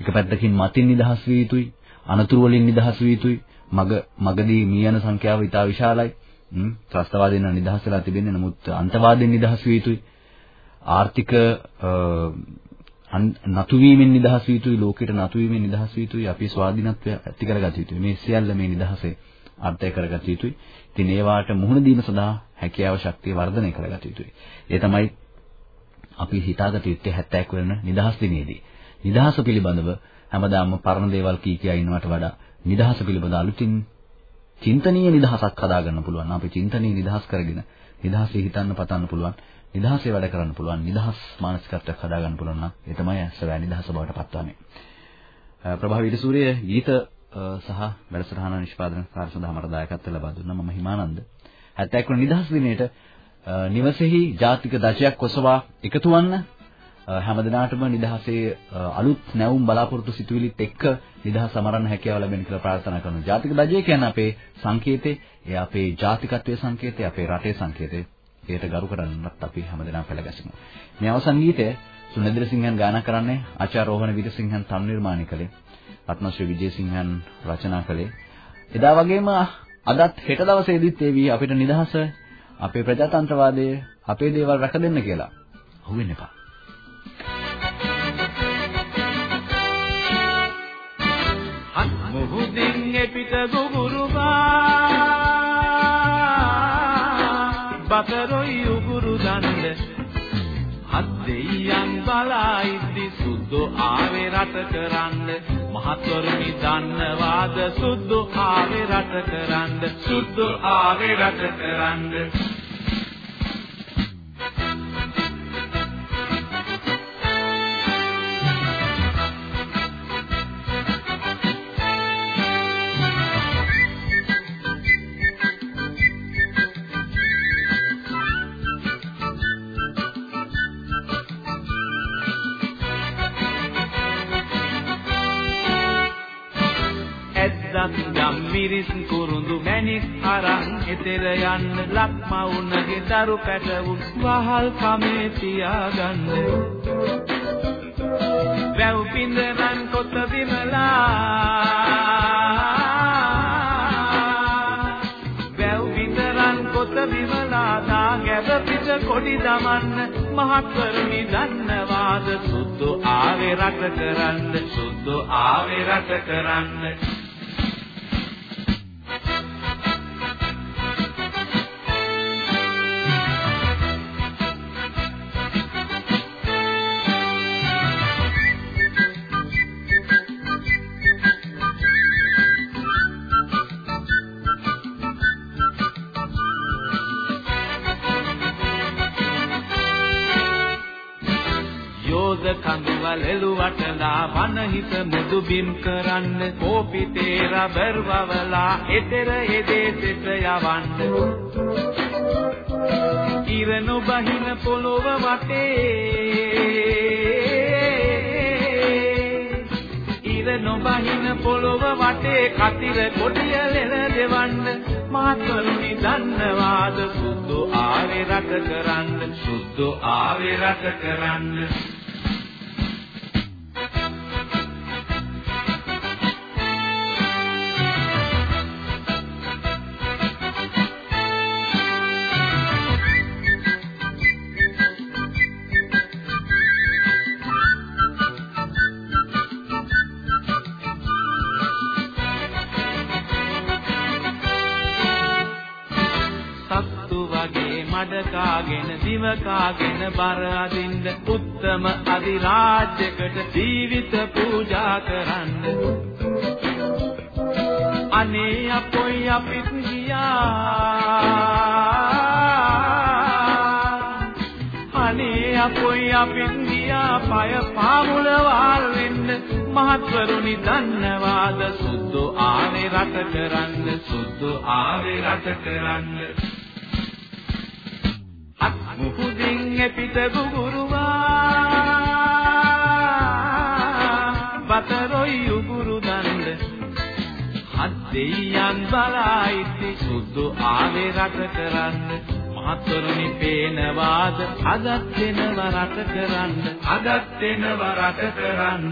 එක පැත්තකින් මතින් නිදහස් විය යුතුයි, අනතුරු වලින් නිදහස් විය යුතුයි. මග මගදී මිය යන සංඛ්‍යාව ඉතා විශාලයි. හ්ම් ත්‍රස්තවාදයෙන් නම් නිදහස් වෙලා තිබෙන්නේ. නමුත් අන්තවාදයෙන් නිදහස් විය යුතුයි. ආර්ථික නතු වීමෙන් නිදහස් විය යුතුයි. ලෝකෙට නතු වීමෙන් නිදහස් විය යුතුයි. අපි ස්වාධීනත්වය ඇති කරගත යුතුයි. මේ සියල්ල මේ නිදහසේ අර්ථය කරගත යුතුයි. ඉතින් ඒවාට මුහුණ දීම සඳහා හැකියාව ශක්තිය වර්ධනය කරගත යුතුයි. ඒ තමයි අපි හිතාගත යුත්තේ 71 වෙනි නිදහස් දිනේදී. නිදහස පිළිබඳව හැමදාම පරණ දේවල් කී කියා ඉන්නවට වඩා නිදහස පිළිබඳ අලුතින් චින්තනීය නිදහසක් හදාගන්න පුළුවන්. අපි චින්තනීය නිදහස් කරගෙන නිදහසේ හිතන්න පතන්න පුළුවන්. නිදහසේ වැඩ කරන්න පුළුවන්. නිදහස් මානසිකත්වයක් හදාගන්න පුළුවන් නම් ඒ තමයි සවැ නිදහස බවට පත්වන්නේ. ප්‍රභාව ඊටසූරිය ගීත සහ වැඩසටහන නිෂ්පාදන කාර්ය සඳහා මට දායකත්වය ලබා දුන්නා. මම හිමානන්ද. 71 වන නිදහස් දිනේට නිවසේහි ජාතික දජයක් ඔසවා එකතු වන්න හැමදිනාටම නිදහසේ අලුත් නැවුම් බලාපොරොත්තු සිතුවිලිත් එක්ක නිදහස සමරන්න හැකියාව ලැබෙන කියලා ප්‍රාර්ථනා කරනවා. ජාතික දජය කියන්නේ අපේ සංකේතේ, ඒ අපේ ජාතිකත්වයේ සංකේතේ, අපේ රටේ සංකේතේ. ඒකට ගරු කරන්නත් අපි හැමදෙනාම පෙළගැසෙනවා. මේ අවසන් ගීතය සුනින්ද්‍ර සිංහන් ගායනා කරන්නේ ආචාර්ය රෝහණ විජේසිංහන් තනු නිර්මාණය කළේ. රත්නශ්‍රී විජේසිංහන් රචනා කළේ. එදා වගේම අදත් හෙට දවසේදීත් ඒවි අපිට නිදහස, අපේ ප්‍රජාතන්ත්‍රවාදය, අපේ දේවල් රැක දෙන්න කියලා. අහුවෙන්න එපා. මුහුදින් එපිට ගුගුරුබා බකරොයි උගුරු දණ්ඩ හත් දෙයියන් බලා ඉද්දි සුද්දෝ ආවේ රට කරන්න. මහත්වරුනි දන්නවාද සුද්දෝ ආවේ රට කරන්න. සුද්දෝ ආවේ රට කරන්න. යම් මිරිස් කුරුඳු මැණික් අරන් එතෙර යන්න ලක්මවුනගේ දරු පැටවුන් වහල් කමේ තියාගන්න. වැව් පින්දරන් කොත විමලා. වැව් පින්දරන් කොත විමලා දා ගැබ පිට කොඩි දමන්න. මහත්වරුනි දන්නවාද සුදු ආවේ රට කරන්න. සුදු ආවේ රට කරන්න. යෝධ කඳුවල එළුවටලා වනහිත මුදු බිම් කරන්න. කෝපිතේ රබර් වවලා එතර එදේසෙට යවන්න. ඉරනු බහින පොළොව වටේ. ඉර නොබහින පොළොව වටේ කතිර කොටිය ලෙල දෙවන්න. මාතරුනි දන්නවාද සුදු ආවේ රට කරන්න. සුදු ආවේ රට කරන්න. කාගෙන දිව කාගෙන බර අදින්න උත්තම අධිරාජ්‍යකට ජීවිත පූජා කරන්න. අනේ අපොයි අපිත් ගියා. අනේ අපොයි අපිත් ගියා පය පාමුල වාල් වෙන්න. මහත්වරුනි දන්නවාද සුදු ආවේ රට කරන්න සුදු ආවේ රට කරන්න. අත් මුහුදින් එපිට ගුගුරුවා බතරොයි උගුරු දණ්ඩ හත් දෙයියන් බලයිති සුදු ආවේ රට කරන්න. මහත්වරුනි පේනවාද? අදත් වෙනව රට කරන්න. අදත් වෙනව රට කරන්න.